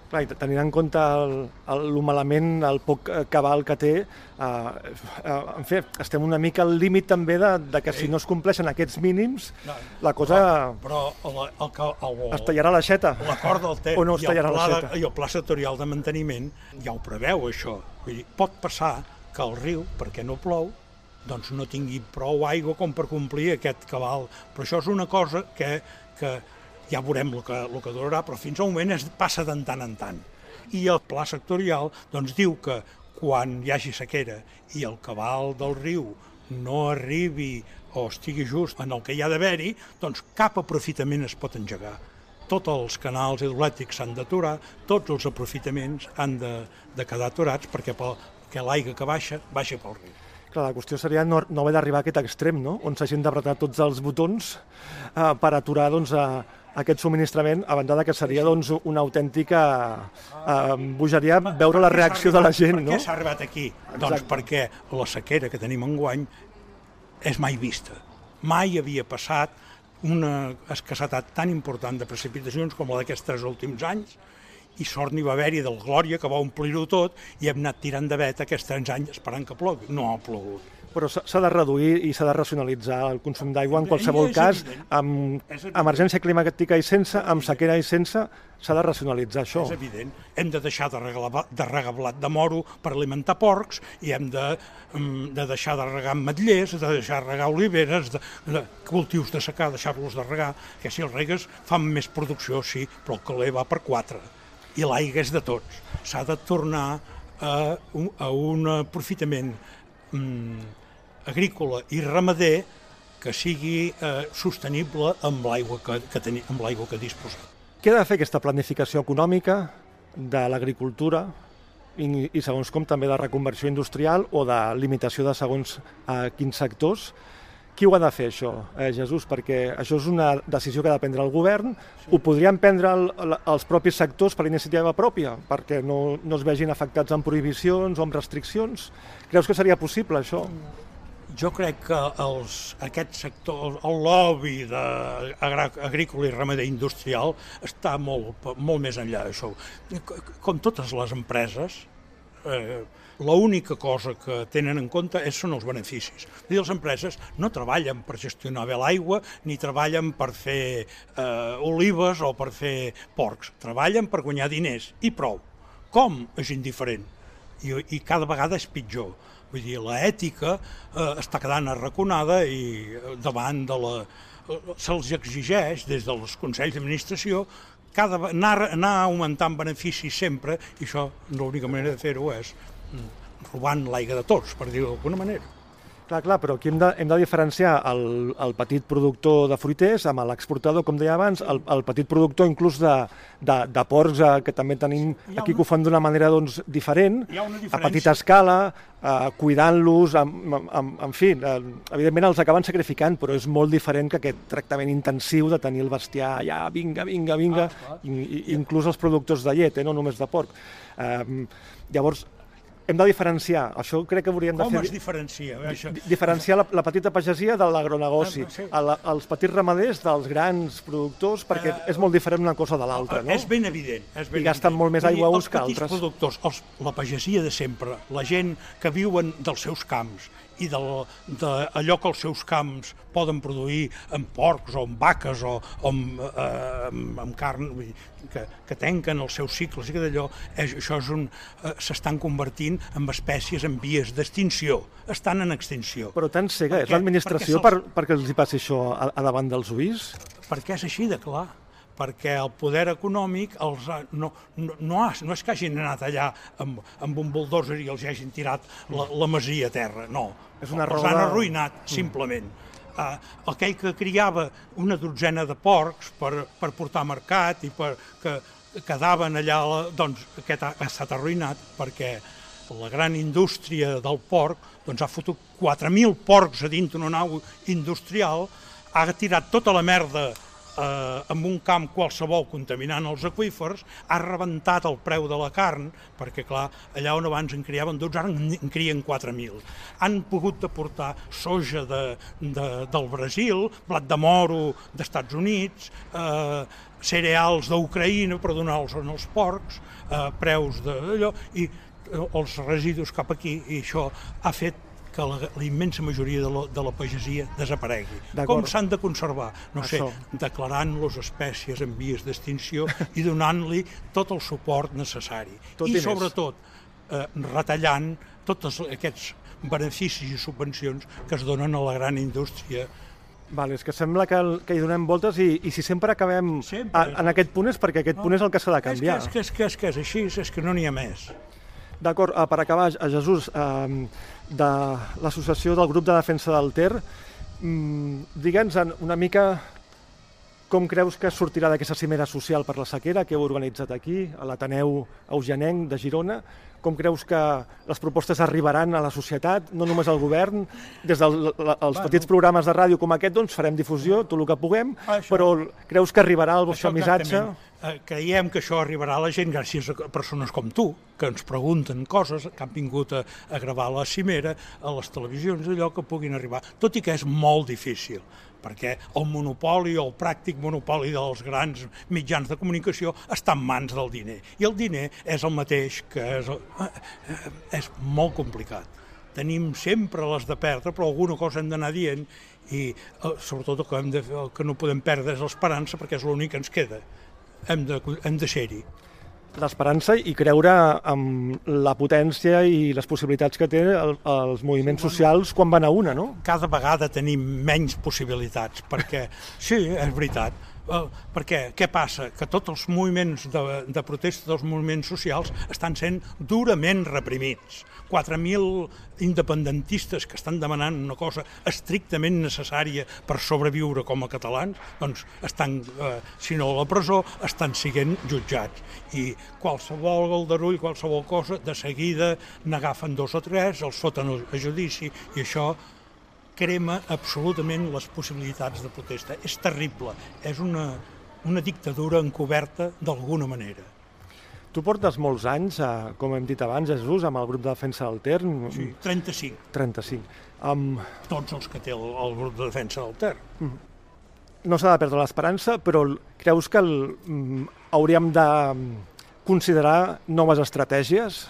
Clar, i tenint en compte el, el, el malament, el poc eh, cabal que té, eh, eh, en fi, estem una mica al límit també de, de que si no es compleixen aquests mínims, No, la cosa Però el, el, el, el, es tallarà l'aixeta. L'acord del Ter O no es i, el tallarà pla de, l'aixeta. i el pla sectorial de manteniment ja ho preveu, això. Vull dir, pot passar que el riu, perquè no plou, doncs no tingui prou aigua com per complir aquest cabal. Però això és una cosa que, que ja veurem el que, el que durarà, però fins al moment es passa de tant en tant. I el pla sectorial doncs, diu que quan hi hagi sequera i el cabal del riu no arribi o estigui just en el que hi ha d'haver-hi, doncs cap aprofitament es pot engegar. Tots els canals hidroelèctrics s'han d'aturar, tots els aprofitaments han de, de quedar aturats perquè, pel, perquè l'aigua que baixa, baixa pel riu. Clar, la qüestió seria no, no haver d'arribar a aquest extrem, no? on s'hagin d'apretar tots els botons eh, per aturar doncs, a, aquest subministrament, a banda de que seria doncs, una autèntica eh, bogeria veure la reacció de la gent. Per No? què s'ha arribat aquí? Doncs perquè la sequera que tenim enguany és mai vista. Mai havia passat una escassetat tan important de precipitacions com la d'aquests tres últims anys i sort n'hi va haver-hi del Glòria que va omplir-ho tot i hem anat tirant de vet aquests anys esperant que plogui. No ha plogut. Però s'ha de reduir i s'ha de racionalitzar el consum d'aigua en qualsevol cas, amb emergència climàtica i sense, amb sequera i sense, s'ha de racionalitzar això. És evident. Hem de deixar de regar, de regar blat de moro per alimentar porcs i hem de, mm, de deixar de regar ametllers, de deixar de regar oliveres, de, de cultius de secà, deixar-los de regar, que si els regues fan més producció, sí, però el caler va per quatre i l'aigua és de tots. S'ha de tornar a un, a un aprofitament mm, agrícola i ramader que sigui eh, sostenible amb l'aigua que, que, teni, amb l'aigua que disposem. Què ha de fer aquesta planificació econòmica de l'agricultura i, i segons com també de reconversió industrial o de limitació de segons a quins sectors? Qui ho ha de fer, això, eh, Jesús? Perquè això és una decisió que ha de prendre el govern. Ho podrien prendre el, el, els propis sectors per iniciativa pròpia, perquè no, no es vegin afectats amb prohibicions o amb restriccions. Creus que seria possible, això? Jo crec que els, aquest sector, el lobby de agrícola i ramader industrial està molt, molt més enllà d'això. Com totes les empreses, eh, l'única cosa que tenen en compte és, són els beneficis. Dir, les empreses no treballen per gestionar bé l'aigua ni treballen per fer eh, olives o per fer porcs. Treballen per guanyar diners i prou. Com? És indiferent. I, i cada vegada és pitjor. Vull dir, l'ètica eh, està quedant arraconada i eh, davant de la... eh, se'ls exigeix des dels consells d'administració cada, anar, anar augmentant beneficis sempre i això l'única manera de fer-ho és mm, robant l'aigua de tots, per dir-ho d'alguna manera. Clar, clar, però aquí hem de, hem de diferenciar el, el petit productor de fruiters amb l'exportador, com deia abans, el, el petit productor inclús de, de, de porcs, eh, que també tenim aquí que ho fan d'una manera doncs, diferent, una a petita escala, eh, cuidant-los, en fi, eh, evidentment els acaben sacrificant, però és molt diferent que aquest tractament intensiu de tenir el bestiar allà, vinga, vinga, vinga, Ah, i, i, inclús els productors de llet, eh, no només de porc. Eh, llavors, hem de diferenciar, això crec que hauríem de Com fer... es diferencia? Això? Di- diferenciar la, la petita pagesia de l'agronegoci, Ah, sí. el, els petits ramaders dels grans productors, perquè és molt diferent una cosa de l'altra, no? És ben evident. És ben I gasten evident. molt més aigua uns els que altres. productors, els, la pagesia de sempre, la gent que viuen dels seus camps i d'allò que els seus camps poden produir amb porcs o amb vaques o, o amb, eh, amb, amb carn, que, que tanquen els seus cicles i que d'allò, això és un, eh, s'estan convertint en espècies en vies d'extinció, estan en extinció. Però tan cega és l'administració perquè per, perquè els hi passi això a, a davant dels ulls? perquè és així de clar perquè el poder econòmic els ha, no, no, no, ha, no és que hagin anat allà amb, amb un bulldozer i els hagin tirat la, la masia a terra, no. És una els roda- han arruïnat, simplement. Uh, aquell que criava una dotzena de porcs per, per portar a mercat i per, que quedaven allà, doncs aquest ha, ha estat arruïnat perquè la gran indústria del porc doncs ha fotut 4.000 porcs a dintre d'una nau industrial, ha tirat tota la merda eh, en un camp qualsevol contaminant els aquífers, ha rebentat el preu de la carn, perquè clar, allà on abans en criaven 12, ara en en crien 4.000. Han pogut aportar soja de, de, del Brasil, blat de moro d'Estats Units, eh, cereals d'Ucraïna per donar-los als porcs, eh, preus d'allò, i eh, els residus cap aquí, i això ha fet que la, la immensa majoria de la, de la pagesia desaparegui. Com s'han de conservar? No sé, declarant-los espècies en vies d'extinció i donant-li tot el suport necessari. Tot I i sobretot eh, retallant tots aquests beneficis i subvencions que es donen a la gran indústria Vale, és que sembla que, el, que hi donem voltes i, i si sempre acabem Sempre. a, en aquest punt és perquè aquest punt és el que s'ha de canviar. És que, és, que, és, que és així, és que no n'hi ha més. D'acord, eh, per acabar, a Jesús, eh, de l'associació del grup de defensa del Ter, mm, digue'ns en- una mica com creus que sortirà d'aquesta cimera social per la sequera que heu organitzat aquí, a l'Ateneu Eugenenc de Girona? Com creus que les propostes arribaran a la societat, no només al govern? Des dels Bueno. petits programes de ràdio com aquest doncs, farem difusió, tot el que puguem, Això. però creus que arribarà el vostre missatge? exactament. Eh, creiem que això arribarà a la gent gràcies a persones com tu, que ens pregunten coses, que han vingut a, a gravar la cimera, a les televisions, allò que puguin arribar, tot i que és molt difícil perquè el monopoli o el pràctic monopoli dels grans mitjans de comunicació està en mans del diner. I el diner és el mateix que és, eh, eh, és molt complicat. Tenim sempre les de perdre, però alguna cosa hem d'anar dient i eh, sobretot el que, hem de, el que no podem perdre és l'esperança perquè és l'únic que ens queda. Hem de, hem de ser-hi. L'esperança i creure en la potència i les possibilitats que té el, els moviments socials quan van a una, no? Cada vegada tenim menys possibilitats, perquè, sí, és veritat, eh, perquè què passa? Que tots els moviments de, de protesta dels moviments socials estan sent durament reprimits. 4.000 independentistes que estan demanant una cosa estrictament necessària per sobreviure com a catalans, doncs estan, eh, si no a la presó, estan siguent jutjats. I qualsevol galderull, qualsevol cosa, de seguida n'agafen dos o tres, els foten a judici, i això crema absolutament les possibilitats de protesta. És terrible, és una, una dictadura encoberta d'alguna manera. Tu portes molts anys, eh, com hem dit abans, Jesús, amb el grup de defensa del Ter. Sí, 35. 35. Um, Tots els que té el, el grup de defensa del Ter. no s'ha de perdre l'esperança, però creus que el, mm, hauríem de mm, considerar noves estratègies?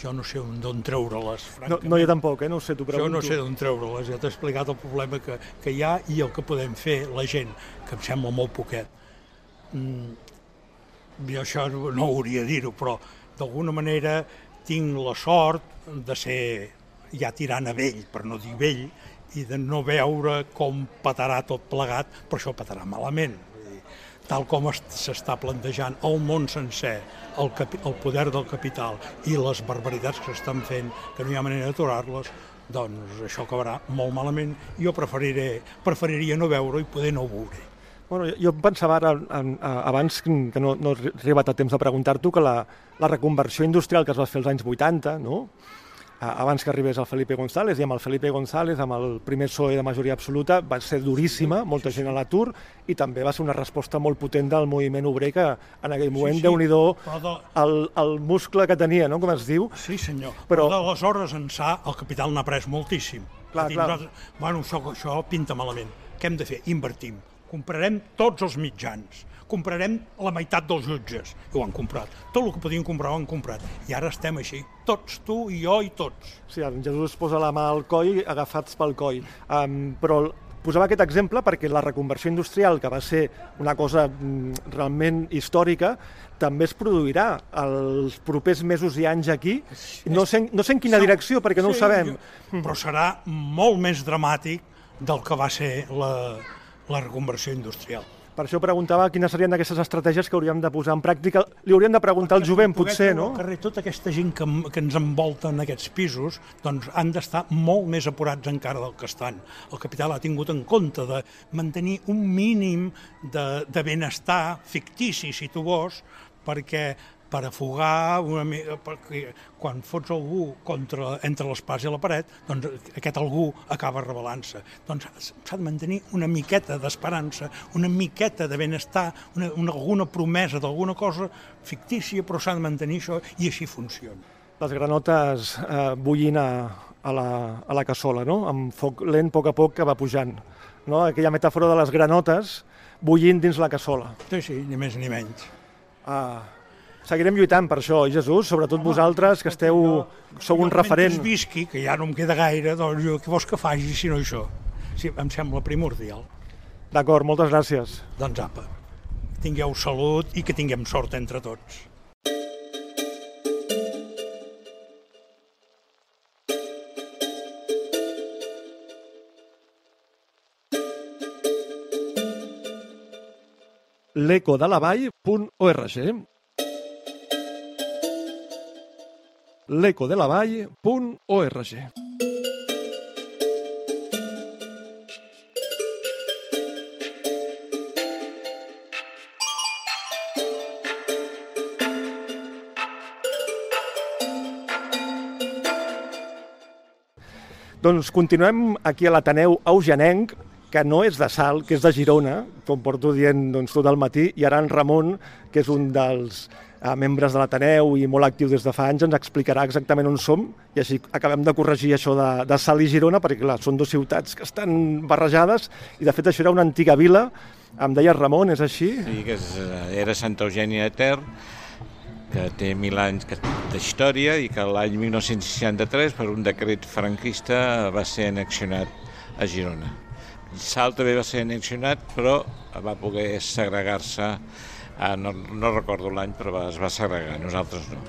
Jo no sé on- d'on treure-les, No, francament. no jo tampoc, eh? no ho sé, t'ho Jo pregunto. no sé d'on treure-les, ja t'he explicat el problema que, que hi ha i el que podem fer la gent, que em sembla molt poquet. Mm, jo això no hauria de dir-ho, però d'alguna manera tinc la sort de ser ja tirant a vell, per no dir vell, i de no veure com petarà tot plegat, però això petarà malament. Tal com es- s'està plantejant el món sencer, el, el poder del capital i les barbaritats que s'estan fent, que no hi ha manera d'aturar-les, doncs això acabarà molt malament. Jo preferiré, preferiria no veure i poder no ho veure. Bueno, jo- em pensava ara, en, abans que no, no he arribat a temps de preguntar-t'ho, que la, la reconversió industrial que es va fer als anys 80, no? Abans que arribés el Felipe González, i amb el Felipe González, amb el primer PSOE de majoria absoluta, va ser duríssima, molta gent a l'atur, i també va ser una resposta molt potent del moviment obrer que en aquell moment, sí, sí, Déu-n'hi-do, de- el, el muscle que tenia, no?, com es diu. Sí, senyor. Però- Però, d'aleshores ençà el capital n'ha pres moltíssim. Clar, dir, clar. Bueno, això, això pinta malament. Què hem de fer? Invertim. Comprarem tots els mitjans. Comprarem la meitat dels jutges. I ho han comprat. Tot el que podien comprar ho han comprat. I ara estem així. Tots, tu i jo i tots. Sí, en Jesús posa la mà al coll, agafats pel coll. Um, però posava aquest exemple perquè la reconversió industrial, que va ser una cosa mm, realment històrica, també es produirà els propers mesos i anys aquí. No sé, no sé en quina direcció, perquè no ho Sí, sabem. jo- Però serà molt més dramàtic del que va ser la, la reconversió industrial. Per això preguntava quines serien aquestes estratègies que hauríem de posar en pràctica. Li hauríem de preguntar al jovent, potser, no? Carrer, tota aquesta gent que, que ens envolta en aquests pisos doncs han d'estar molt més apurats encara del que estan. El capital ha tingut en compte de mantenir un mínim de, de benestar fictici, si tu vols, perquè per afogar una mica, perquè quan fots algú contra, entre l'espàs i la paret, doncs aquest algú acaba revelant-se. Doncs s'ha de mantenir una miqueta d'esperança, una miqueta de benestar, una, una, alguna promesa d'alguna cosa fictícia, però s'ha de mantenir això i així funciona. Les granotes eh, bullint a, a, la, a la cassola, no? amb foc lent, a poc a poc, que va pujant. No? Aquella metàfora de les granotes bullint dins la cassola. Sí, sí, ni més ni menys. Ah, seguirem lluitant per això, oi, Jesús? Sobretot vosaltres, que esteu, sou un referent. Mentre visqui, que ja no em queda gaire, doncs jo què vols que faci si no això? Sí, em sembla primordial. D'acord, moltes gràcies. Doncs apa, tingueu salut i que tinguem sort entre tots. l'ecodelavall.org l'ecodelavall.org Doncs continuem aquí a l'Ateneu Eugenenc, que no és de Salt, que és de Girona, com porto dient doncs, tot el matí, i ara en Ramon, que és un dels eh, membres de l'Ateneu i molt actiu des de fa anys, ens explicarà exactament on som, i així acabem de corregir això de, de Salt i Girona, perquè clar, són dues ciutats que estan barrejades, i de fet això era una antiga vila, em deia Ramon, és així? Sí, que és, eh, era Santa Eugènia de Ter, que té mil anys d'història i que l'any 1963, per un decret franquista, va ser annexionat a Girona. Salt també va ser annexionat, però va poder segregar-se, eh, no, no recordo l'any, però va, es va segregar, nosaltres no.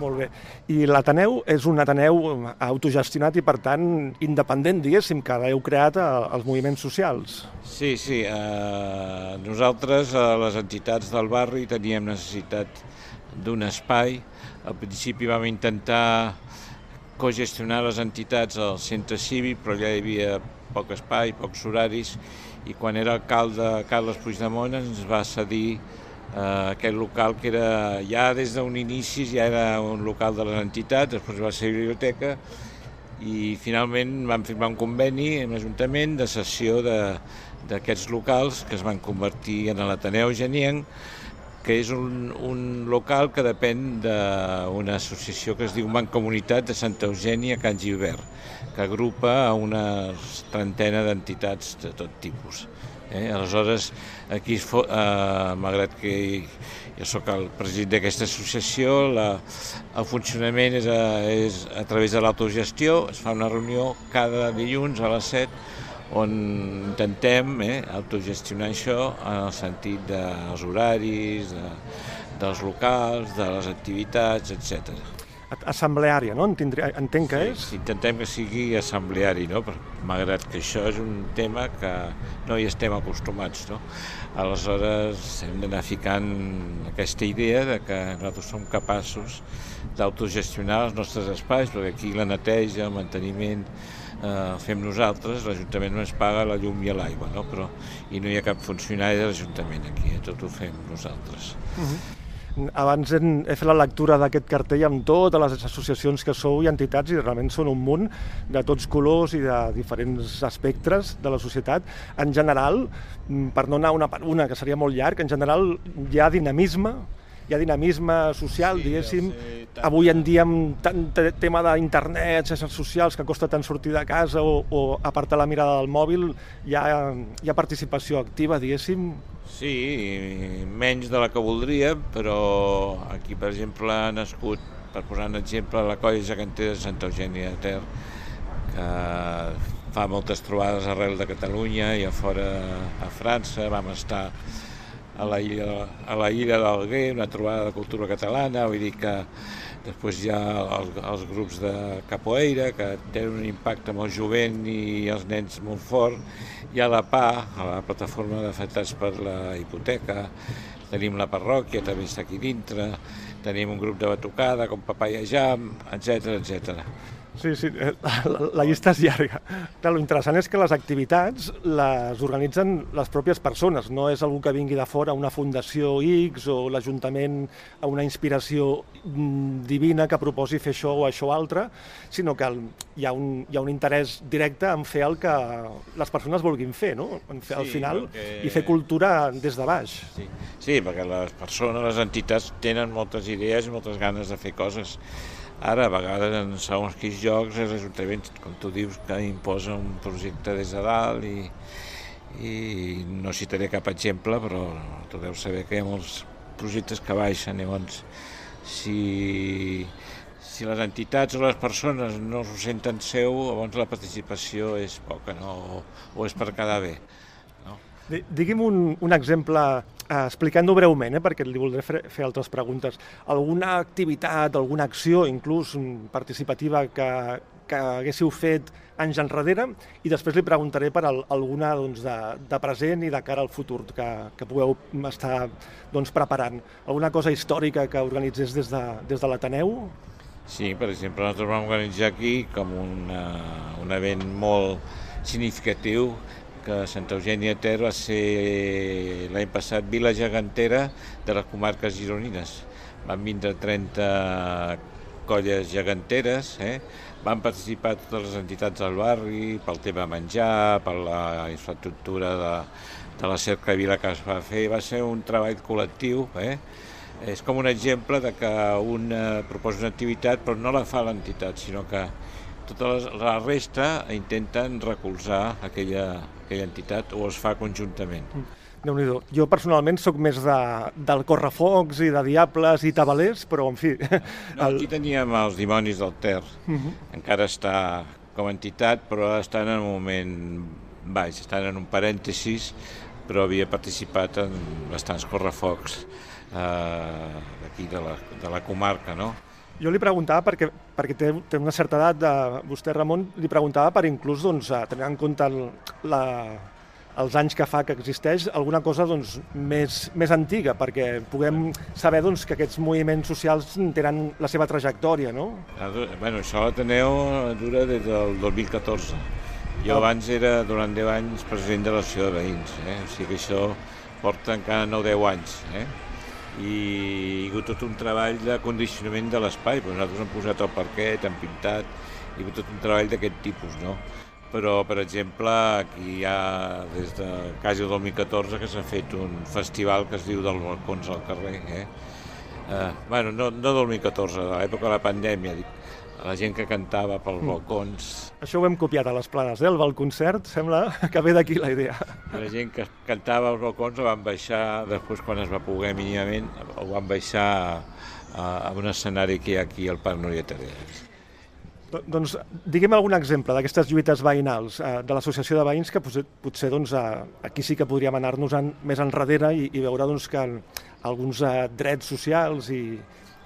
Molt bé. I l'Ateneu és un Ateneu autogestionat i, per tant, independent, diguéssim, que heu creat eh, els moviments socials. Sí, sí. Eh, nosaltres, a les entitats del barri, teníem necessitat d'un espai. Al principi vam intentar cogestionar les entitats al centre cívic, però ja hi havia poc espai, pocs horaris, i quan era alcalde Carles Puigdemont ens va cedir eh, aquest local que era ja des d'un inici ja era un local de les entitats, després va ser biblioteca i finalment vam firmar un conveni amb l'Ajuntament de cessió d'aquests locals que es van convertir en l'Ateneu Genienc que és un, un local que depèn d'una associació que es diu Mancomunitat de Santa Eugènia Can Gilbert, que agrupa una trentena d'entitats de tot tipus. Eh? Aleshores, aquí, eh, malgrat que jo sóc el president d'aquesta associació, la, el funcionament és a, és a través de l'autogestió, es fa una reunió cada dilluns a les 7 on intentem eh, autogestionar això en el sentit dels horaris, de, dels locals, de les activitats, etc. Assembleària, no? Entendri, entenc que sí, és? Intentem que sigui assembleari, no? malgrat que això és un tema que no hi estem acostumats. No? Aleshores hem d'anar ficant aquesta idea de que nosaltres som capaços d'autogestionar els nostres espais, perquè aquí la neteja, el manteniment, eh, fem nosaltres, l'Ajuntament només paga la llum i l'aigua, no? però i no hi ha cap funcionari de l'Ajuntament aquí, eh? tot ho fem nosaltres. Uh -huh. Abans he, he fet la lectura d'aquest cartell amb totes les associacions que sou i entitats i realment són un munt de tots colors i de diferents espectres de la societat. En general, per no anar una per una, que seria molt llarg, en general hi ha dinamisme, hi ha dinamisme social, sí, diguéssim, avui en dia amb tant tema d'internet, xarxes socials, que costa tant sortir de casa o, o apartar la mirada del mòbil, hi ha, hi ha participació activa, diguéssim? Sí, menys de la que voldria, però aquí, per exemple, ha nascut, per posar un exemple, la colla gegantera de Santa Eugènia de Ter, que fa moltes trobades arrel de Catalunya i a fora a França, vam estar a la illa, a la illa d'Alguer, una trobada de cultura catalana, vull dir que després hi ha els, els grups de capoeira que tenen un impacte el jovent i els nens molt fort, hi ha la PA, a la plataforma d'afectats per la hipoteca, tenim la parròquia, també està aquí dintre, tenim un grup de batucada com Papaya Jam, etc etc. Sí, sí, eh, la, la llista és llarga. Clar, interessant és que les activitats les organitzen les pròpies persones, no és algú que vingui de fora, una fundació X o l'Ajuntament a una inspiració mm, divina que proposi fer això o això altre, sinó que hi ha, un, hi ha un interès directe en fer el que les persones vulguin fer, no? En fer, al Sí, final, perquè- i fer cultura des de baix. Sí. sí, perquè les persones, les entitats tenen moltes idees i moltes ganes de fer coses. Ara, a vegades, en segons quins jocs, els ajuntaments, com tu dius, que imposa un projecte des de dalt i, i no citaré cap exemple, però tu deus saber que hi ha molts projectes que baixen, llavors si, si les entitats o les persones no s'ho senten seu, llavors la participació és poca, no? o, o és per quedar bé. Di- Digui'm un, un exemple, explicant-ho breument, eh, perquè li voldré fer, altres preguntes. Alguna activitat, alguna acció, inclús mm, participativa, que, que haguéssiu fet anys enrere i després li preguntaré per al, alguna doncs, de, de present i de cara al futur que, que pugueu estar doncs, preparant. Alguna cosa històrica que organitzés des de, des de l'Ateneu? Sí, per exemple, nosaltres vam organitzar aquí com una, un event molt significatiu que Santa Eugènia Ter va ser l'any passat vila gegantera de les comarques gironines. Van vindre 30 colles geganteres, eh? van participar totes les entitats del barri pel tema menjar, per la infraestructura de, de la cercavila que es va fer. Va ser un treball col·lectiu, eh? és com un exemple de que un eh, proposa una activitat però no la fa l'entitat, sinó que tota la, la resta intenten recolzar aquella, aquella entitat o es fa conjuntament. déu nhi Jo personalment sóc més de, del correfocs i de diables i tabalers, però en fi... No, aquí teníem els dimonis del Ter, Mhm. encara està com a entitat, però estan en un moment baix, estan en un parèntesis, però havia participat en bastants correfocs eh, d'aquí de, la, de la comarca, no? Jo li preguntava, perquè, perquè té, té una certa edat, de, vostè, Ramon, li preguntava per inclús, doncs, a tenir en compte el, la, els anys que fa que existeix, alguna cosa doncs, més, més antiga, perquè puguem saber doncs, que aquests moviments socials tenen la seva trajectòria, no? Ah, Bueno, això l'Ateneu dura des del 2014. Jo abans era, durant 10 anys, president de l'Associació de Veïns, eh? o sigui que això porta encara 9-10 anys. Eh? I hi ha hagut tot un treball de condicionament de l'espai, però nosaltres hem posat el parquet, hem pintat, hi ha hagut tot un treball d'aquest tipus, no? Però, per exemple, aquí hi ha des de quasi el 2014 que s'ha fet un festival que es diu dels balcons al carrer, eh? Eh, bueno, no, no 2014, de l'època de la pandèmia, dic, la gent que cantava pels Mm. balcons, Això ho hem copiat a les planes, eh? el balconcert, sembla que ve d'aquí la idea. la gent que cantava als balcons ho van baixar, després quan es va poder mínimament, ho van baixar a, a, a un escenari que hi ha aquí al Parc Núria. Do- Doncs diguem algun exemple d'aquestes lluites veïnals eh, de l'associació de veïns que potser, potser doncs, eh, aquí sí que podríem anar-nos en, més enrere i, i veure doncs, que alguns eh, drets socials i,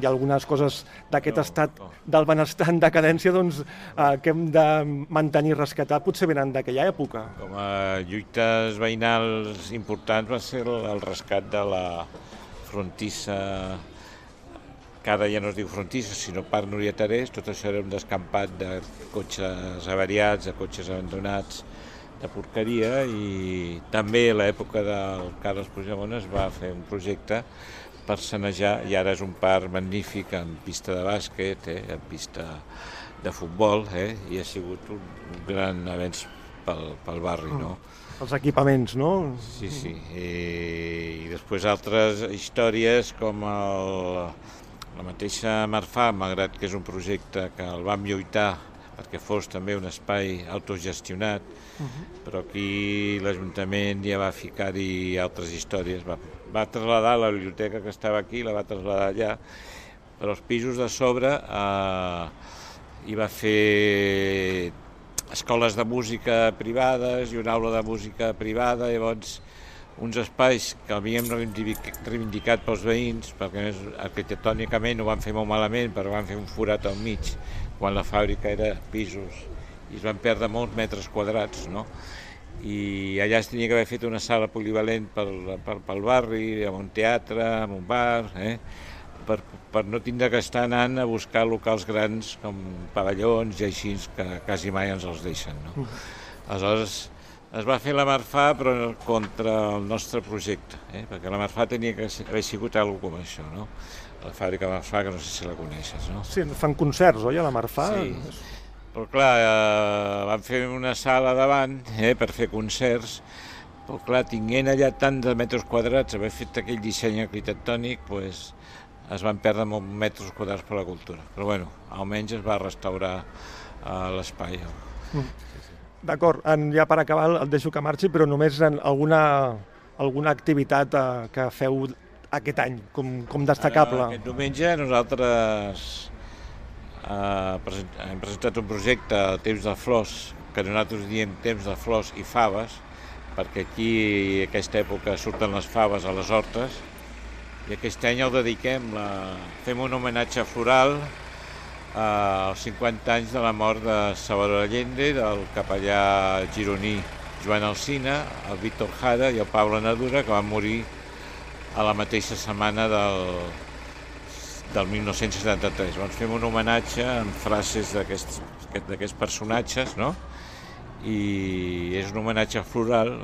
i algunes coses d'aquest estat del benestar en decadència doncs, eh, que hem de mantenir i rescatar potser venen d'aquella època. Com a lluites veïnals importants va ser el, el rescat de la frontissa que ara ja no es diu frontissa, sinó Parc Núria Terés, tot això era un descampat de cotxes avariats, de cotxes abandonats, de porqueria, i també a l'època del Carles Puigdemont es va fer un projecte per sanejar, i ara és un parc magnífic amb pista de bàsquet, eh, amb pista de futbol, eh, i ha sigut un, un gran avenç pel, pel barri, no? Els equipaments, no? Sí, sí. I, i després altres històries com el, la mateixa Marfà, malgrat que és un projecte que el vam lluitar perquè fos també un espai autogestionat, però aquí l'Ajuntament ja va ficar-hi altres històries, va, va traslladar la biblioteca que estava aquí, la va traslladar allà, però els pisos de sobre eh, hi va fer escoles de música privades i una aula de música privada, llavors uns espais que havíem reivindic- reivindicat pels veïns, perquè més arquitectònicament ho van fer molt malament, però van fer un forat al mig, quan la fàbrica era pisos, i es van perdre molts metres quadrats, no? I allà es tenia que haver fet una sala polivalent pel, pel, pel barri, amb un teatre, amb un bar, eh? per, per no tindre que estar anant a buscar locals grans com pavellons i així que quasi mai ens els deixen. No? Aleshores, es va fer la Marfà però contra el nostre projecte, eh? perquè la Marfà tenia que haver sigut alguna com això, no? La fàbrica Marfà, que no sé si la coneixes, no? Sí, fan concerts, oi, a la Marfà? Sí. Però clar, eh, van fer una sala davant eh, per fer concerts, però clar, tinguent allà tant de metres quadrats, haver fet aquell disseny arquitectònic, pues, es van perdre molts metres quadrats per la cultura. Però bueno, almenys es va restaurar eh, l'espai. D'acord, en- ja per acabar et deixo que marxi, però només en alguna, alguna activitat eh, que feu aquest any, com, com destacable. Ara, aquest diumenge nosaltres hem presentat un projecte Temps de Flors, que nosaltres diem Temps de Flors i Faves, perquè aquí a aquesta època surten les faves a les hortes, i aquest any el dediquem, la, fem un homenatge floral eh, als 50 anys de la mort de Salvador Allende, del capellà gironí Joan Alsina, el Víctor Jara i el Pablo Nadura, que van morir a la mateixa setmana del, del 1973. Doncs fem un homenatge amb frases d'aquests d'aquests personatges, no? I és un homenatge floral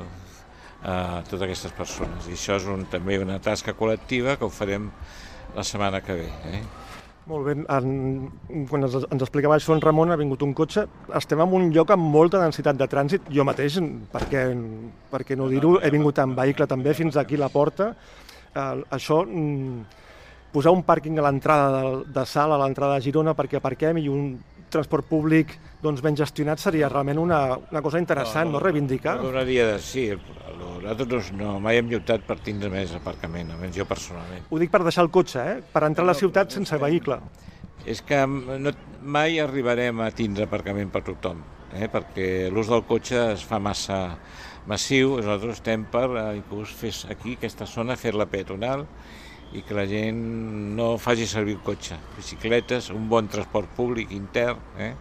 a totes aquestes persones. I això és un, també una tasca col·lectiva que ho farem la setmana que ve. Eh? Molt bé, en, quan ens, ens explicava això en Ramon, ha vingut un cotxe, estem en un lloc amb molta densitat de trànsit, jo mateix, perquè, perquè no dir-ho, he vingut en vehicle també fins aquí a la porta, eh, això, mm, posar un pàrquing a l'entrada de, de Sal, a l'entrada de Girona, perquè aparquem i un transport públic doncs, ben gestionat seria realment una, una cosa interessant, no, no, reivindicar. No donaria de sí. Nosaltres no, mai hem lluitat per tindre més aparcament, almenys jo personalment. Ho dic per deixar el cotxe, eh? per entrar a la ciutat sense vehicle. És que no, mai arribarem a tindre aparcament per tothom, eh? perquè l'ús del cotxe es fa massa massiu, nosaltres estem per eh, inclús fer aquí, aquesta zona, fer-la peatonal i que la gent no faci servir el cotxe. Bicicletes, un bon transport públic intern, eh?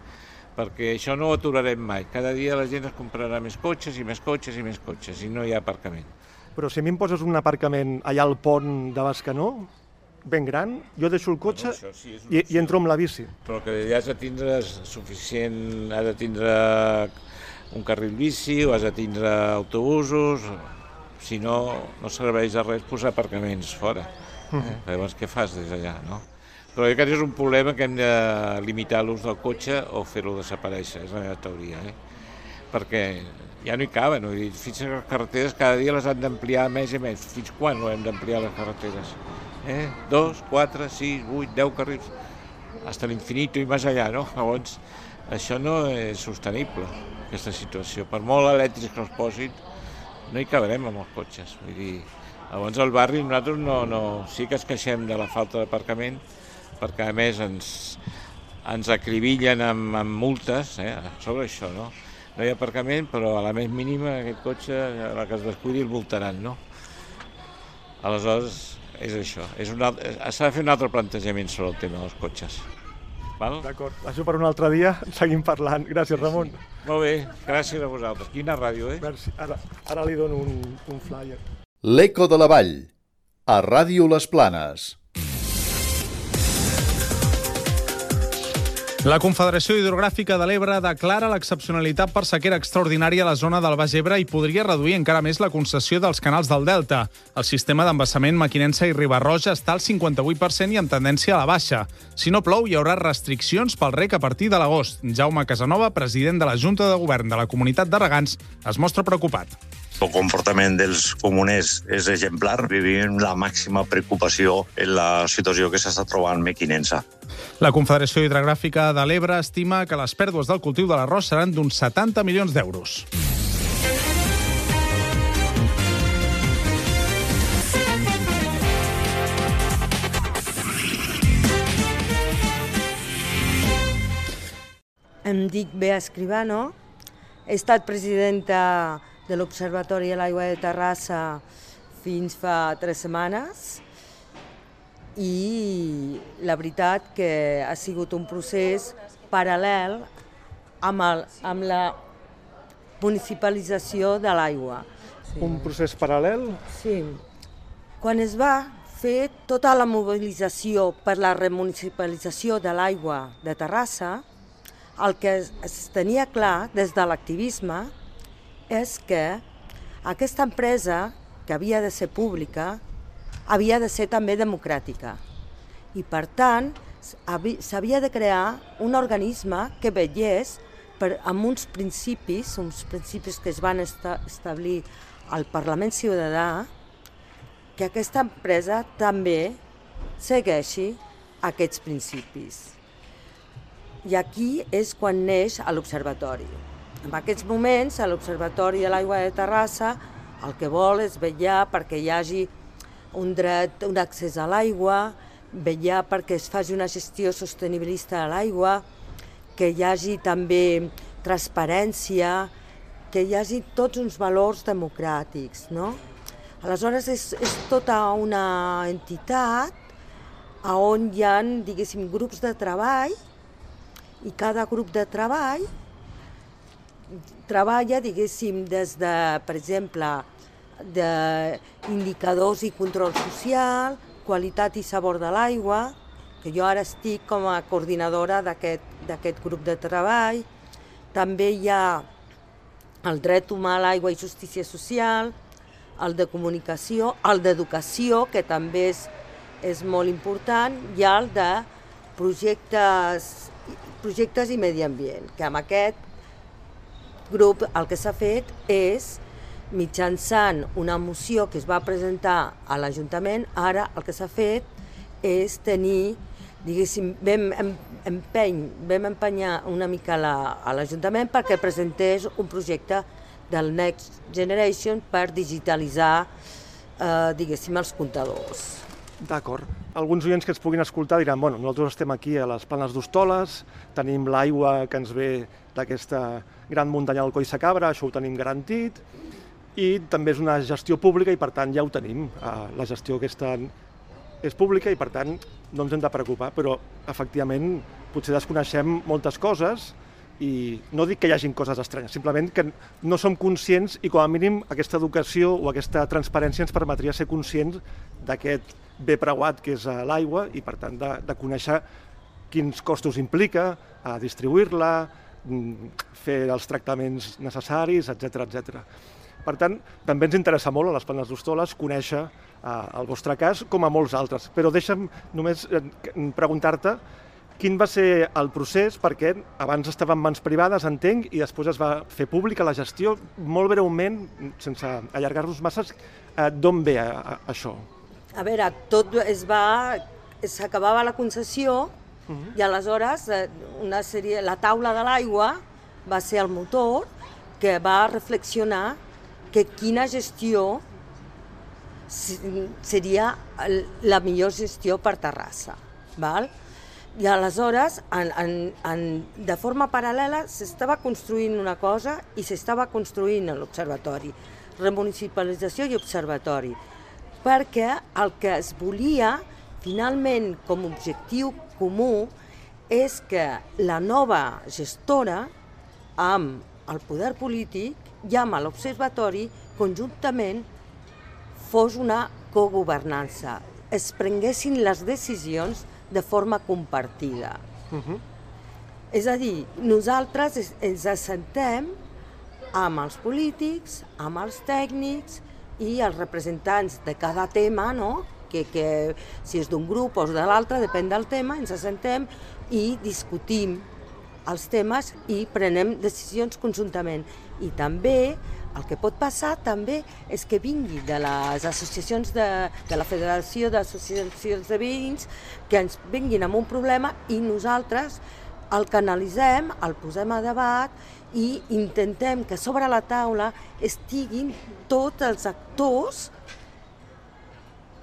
perquè això no ho aturarem mai. Cada dia la gent es comprarà més cotxes i més cotxes i més cotxes i no hi ha aparcament. Però si a mi em poses un aparcament allà al pont de Bascanó, ben gran, jo deixo el cotxe Bueno, sí, i, i entro amb la bici. Però que ja has de tindre suficient, has de tindre un carril bici o has de tindre autobusos, si no, no serveix de res posar aparcaments fora. Eh? Llavors, què fas des d'allà, no? Però jo crec que és un problema que hem de limitar l'ús del cotxe o fer-lo desaparèixer, és la meva teoria, eh? perquè ja no hi caben, vull dir, fins que les carreteres cada dia les han d'ampliar més i més. Fins quan no hem d'ampliar les carreteres? Eh? Dos, quatre, sis, vuit, deu carrils, hasta l'infinito i més allà, no? Llavors, això no és sostenible, aquesta situació. Per molt elèctrics que els posin, no hi cabrem amb els cotxes. Vull dir, llavors al barri nosaltres no, no, sí que es queixem de la falta d'aparcament, perquè a més ens, ens acribillen amb, amb multes eh, sobre això, no? No hi ha aparcament, però a la més mínima aquest cotxe, a la que es descuidi, el multaran, no? Aleshores, és això. Altre- S'ha de fer un altre plantejament sobre el tema dels cotxes. D'acord, això per un altre dia seguim parlant. Gràcies, Ramon. Molt bé, gràcies a vosaltres. Quina ràdio, eh? Merci. Ara, ara li dono un, un flyer. L'Eco de la Vall, a Ràdio Les Planes. La Confederació Hidrogràfica de l'Ebre declara l'excepcionalitat per sequera extraordinària a la zona del Baix Ebre i podria reduir encara més la concessió dels canals del Delta. El sistema d'embassament Maquinensa i Ribarroja està al 58% i amb tendència a la baixa. Si no plou, hi haurà restriccions pel rec a partir de l'agost. Jaume Casanova, president de la Junta de Govern de la Comunitat de Regants, es mostra preocupat. El comportament dels comuners és exemplar. Vivim la màxima preocupació en la situació que s'està trobant Mequinensa. La Confederació Hidrogràfica de l'Ebre estima que les pèrdues del cultiu de l'arròs seran d'uns 70 milions d'euros. Em dic Bea Escribano, he estat presidenta de l'Observatori de l'Aigua de Terrassa fins fa tres setmanes i la veritat que ha sigut un procés paral·lel amb, el, amb la municipalització de l'aigua. Un procés paral·lel? Sí. Quan es va fer tota la mobilització per la remunicipalització de l'aigua de Terrassa, el que es, es tenia clar des de l'activisme és que aquesta empresa, que havia de ser pública, havia de ser també democràtica. I per tant, s'havi- s'havia de crear un organisme que veiés per, amb uns principis, uns principis que es van esta, establir al Parlament Ciutadà, que aquesta empresa també segueixi aquests principis. I aquí és quan neix l'Observatori. En aquests moments, a l'Observatori de l'Aigua de Terrassa el que vol és vetllar perquè hi hagi un dret, un accés a l'aigua, vetllar perquè es faci una gestió sostenibilista de l'aigua, que hi hagi també transparència, que hi hagi tots uns valors democràtics, no? Aleshores, és, és tota una entitat on hi ha, diguéssim, grups de treball i cada grup de treball treballa, diguéssim, des de, per exemple, d'indicadors i control social, qualitat i sabor de l'aigua, que jo ara estic com a coordinadora d'aquest grup de treball. També hi ha el dret humà a l'aigua i justícia social, el de comunicació, el d'educació, que també és, és molt important, i el de projectes, projectes i medi ambient, que amb aquest grup el que s'ha fet és mitjançant una moció que es va presentar a l'Ajuntament, ara el que s'ha fet és tenir, diguéssim, vam em- empeny, vam empenyar una mica la, a l'Ajuntament perquè presentés un projecte del Next Generation per digitalitzar, eh, diguéssim, els comptadors. D'acord. Alguns oients que ens puguin escoltar diran, bueno, nosaltres estem aquí a les planes d'Hostoles, tenim l'aigua que ens ve d'aquesta gran muntanya del Coll Sacabra, això ho tenim garantit, i també és una gestió pública i per tant ja ho tenim. Eh, La gestió aquesta és pública i per tant no ens hem de preocupar, però efectivament potser desconeixem moltes coses i no dic que hi hagin coses estranyes, simplement que no som conscients i com a mínim aquesta educació o aquesta transparència ens permetria ser conscients d'aquest bé preuat que és l'aigua i per tant de, de conèixer quins costos implica a distribuir-la, mm, fer els tractaments necessaris, etc etc. Per tant, també ens interessa molt a les planes d'Hostoles conèixer eh, el vostre cas com a molts altres. Però deixa'm només eh, preguntar-te quin va ser el procés, perquè abans estava en mans privades, entenc, i després es va fer pública la gestió. Molt breument, sense allargar-nos massa, eh, d'on ve eh, això? A veure, tot es va... s'acabava la concessió i aleshores eh, una sèrie, la taula de l'aigua va ser el motor que va reflexionar que quina gestió seria la millor gestió per Terrassa. Val? I aleshores, en, en, en, de forma paral·lela, s'estava construint una cosa i s'estava construint l'observatori. Remunicipalització i observatori. Perquè el que es volia, finalment, com a objectiu comú, és que la nova gestora, amb el poder polític i amb l'observatori, conjuntament, fos una cogovernança. Es prenguessin les decisions de forma compartida. Uh -huh. És a dir, nosaltres es- ens assentem amb els polítics, amb els tècnics i els representants de cada tema, no? que, que si és d'un grup o de l'altre, depèn del tema, ens assentem i discutim els temes i prenem decisions conjuntament. I també el que pot passar també és que vingui de les associacions de, de la Federació d'Associacions de Veïns que ens vinguin amb un problema i nosaltres el canalitzem, el posem a debat i intentem que sobre la taula estiguin tots els actors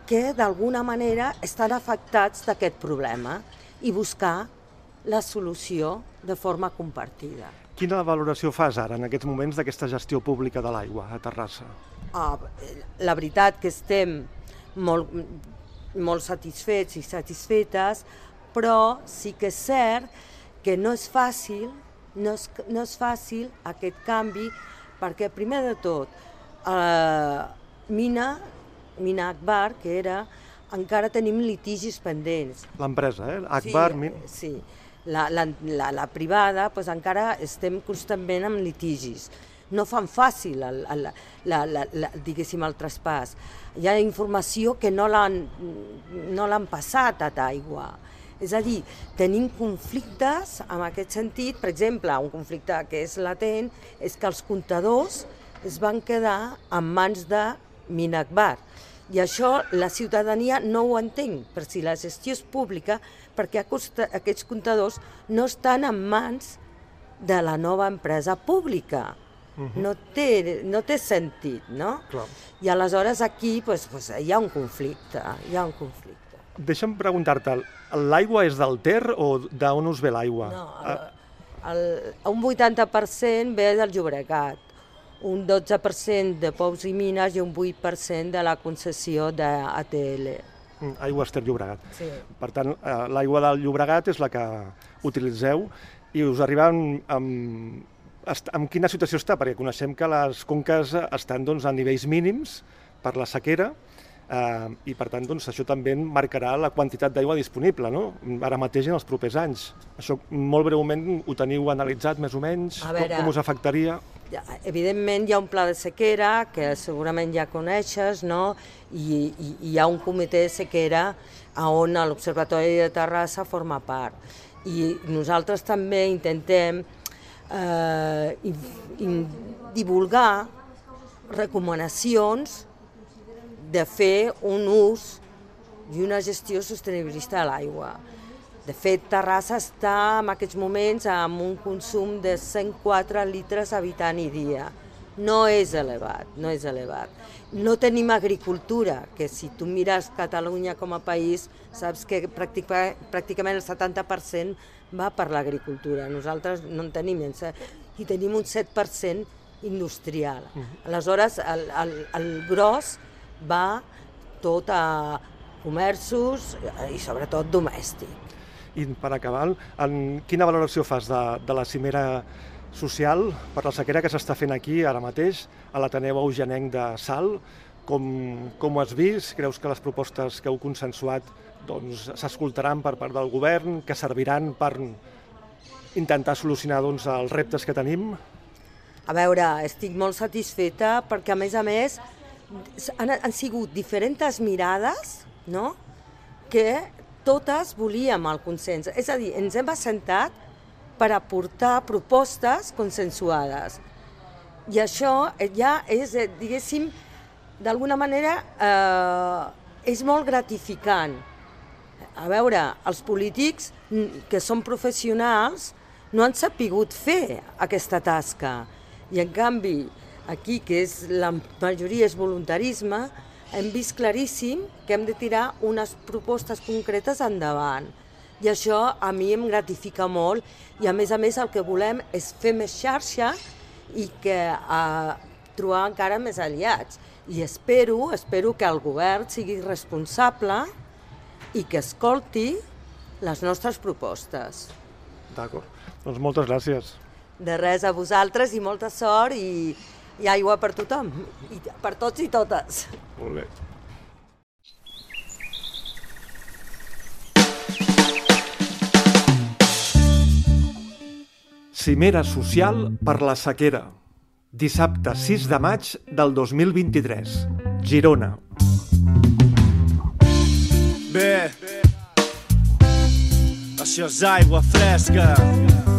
que d'alguna manera estan afectats d'aquest problema i buscar la solució de forma compartida. Quina valoració fas ara, en aquests moments, d'aquesta gestió pública de l'aigua a Terrassa? Ah, la veritat que estem molt, molt satisfets i satisfetes, però sí que és cert que no és fàcil, no és, no és fàcil aquest canvi, perquè primer de tot, eh, Mina, Mina Akbar, que era encara tenim litigis pendents. L'empresa, eh? Akbar, sí, Min... sí. La, la, la, la privada doncs encara estem constantment amb litigis. No fan fàcil, el, el, la, la, la, diguéssim, el traspàs. Hi ha informació que no l'han no passat a d'aigua. És a dir, tenim conflictes en aquest sentit. Per exemple, un conflicte que és latent és que els comptadors es van quedar en mans de Minakbar. I això la ciutadania no ho entén, per si la gestió és pública, perquè aquests comptadors no estan en mans de la nova empresa pública. Uh -huh. no, té, no té sentit, no? Clar. I aleshores aquí pues, pues, hi ha un conflicte, hi ha un conflicte. Deixa'm preguntar-te, l'aigua és del Ter o d'on us ve l'aigua? No, el, el, un 80% ve del Llobregat, un 12% de Pous i Mines i un 8% de la concessió d'ATL. Mm, Aigües Ter Llobregat. Sí. Per tant, eh, l'aigua del Llobregat és la que utilitzeu i us arriba amb, amb, amb quina situació està? Perquè coneixem que les conques estan doncs, a nivells mínims per la sequera eh, i per tant doncs, això també marcarà la quantitat d'aigua disponible no? ara mateix en els propers anys. Això molt breument ho teniu analitzat més o menys? Veure, com, com us afectaria? Evidentment hi ha un pla de sequera que segurament ja coneixes, no? I, i, i hi ha un comitè de sequera on l'Observatori de Terrassa forma part. I nosaltres també intentem eh, in, in, divulgar recomanacions de fer un ús i una gestió sostenibilista de l'aigua. De fet, Terrassa està en aquests moments amb un consum de 104 litres habitant i dia. No és elevat, no és elevat. No tenim agricultura, que si tu mires Catalunya com a país, saps que pràcticament el 70% va per l'agricultura. Nosaltres no en tenim, i tenim un 7% industrial. Aleshores, el, el, el gros va tot a comerços i sobretot domèstic. I per acabar, en quina valoració fas de, de la cimera social per la sequera que s'està fent aquí ara mateix a l'Ateneu Eugenenc de Sal? Com, com ho has vist? Creus que les propostes que heu consensuat doncs, s'escoltaran per part del govern, que serviran per intentar solucionar doncs, els reptes que tenim? A veure, estic molt satisfeta perquè, a més a més, han, han sigut diferents mirades no? que totes volíem el consens. És a dir, ens hem assentat per aportar propostes consensuades. I això ja és, eh, diguéssim, d'alguna manera eh, és molt gratificant. A veure, els polítics que són professionals no han sapigut fer aquesta tasca. I en canvi, aquí, que és la majoria és voluntarisme, hem vist claríssim que hem de tirar unes propostes concretes endavant. I això a mi em gratifica molt i a més a més el que volem és fer més xarxa i que eh, trobar encara més aliats. I espero, espero que el govern sigui responsable i que escolti les nostres propostes. D'acord. Doncs moltes gràcies. De res a vosaltres i molta sort i, i aigua per tothom, i per tots i totes. Molt bé. Cimera social per la sequera. Dissabte 6 de maig del 2023. Girona. Bé, això és aigua fresca. Fresca.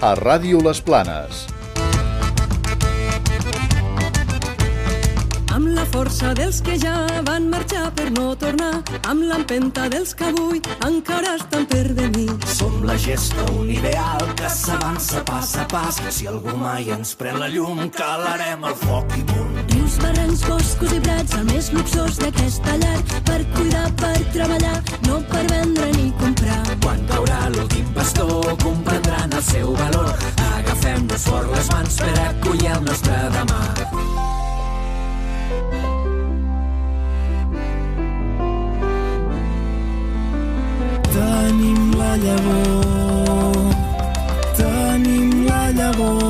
a Ràdio Les Planes. Amb la força dels que ja van marxar per no tornar, amb l'empenta dels que avui encara estan per venir. Som la gesta, un ideal que s'avança pas a pas. Si algú mai ens pren la llum, calarem el foc i punt. Rius, barrancs, boscos i prats, el més luxós d'aquesta llar, per cuidar, per treballar, no per vendre ni comprar. Quan caurà l'últim pastor, comprendran el la llavor, tenim la llavor.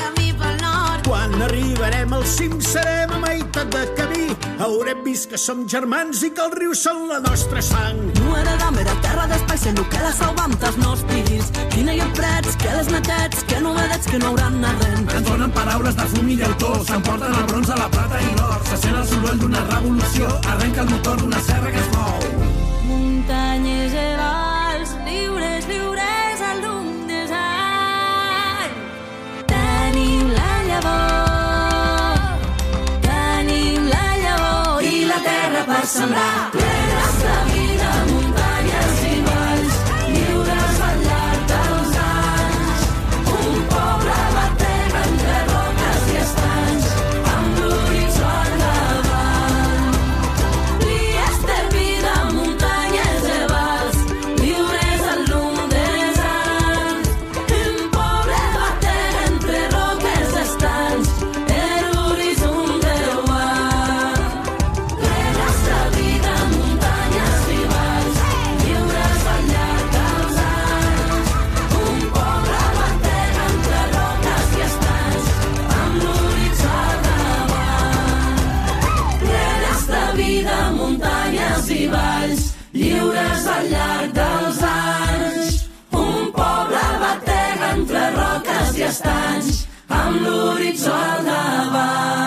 arribarem al cim serem a meitat de camí. Haurem vist que som germans i que els rius són la nostra sang. No heredam era terra d'espai, sent que la salvam dels nostres. Quina hi ha prets, que les netats, que novedats que no hauran arrent. Ens donen paraules de fum i llautó, s'emporten el bronze, la plata i l'or. Se sent el soroll d'una revolució, arrenca el motor d'una serra que es mou. Terra per Lord, it's all about.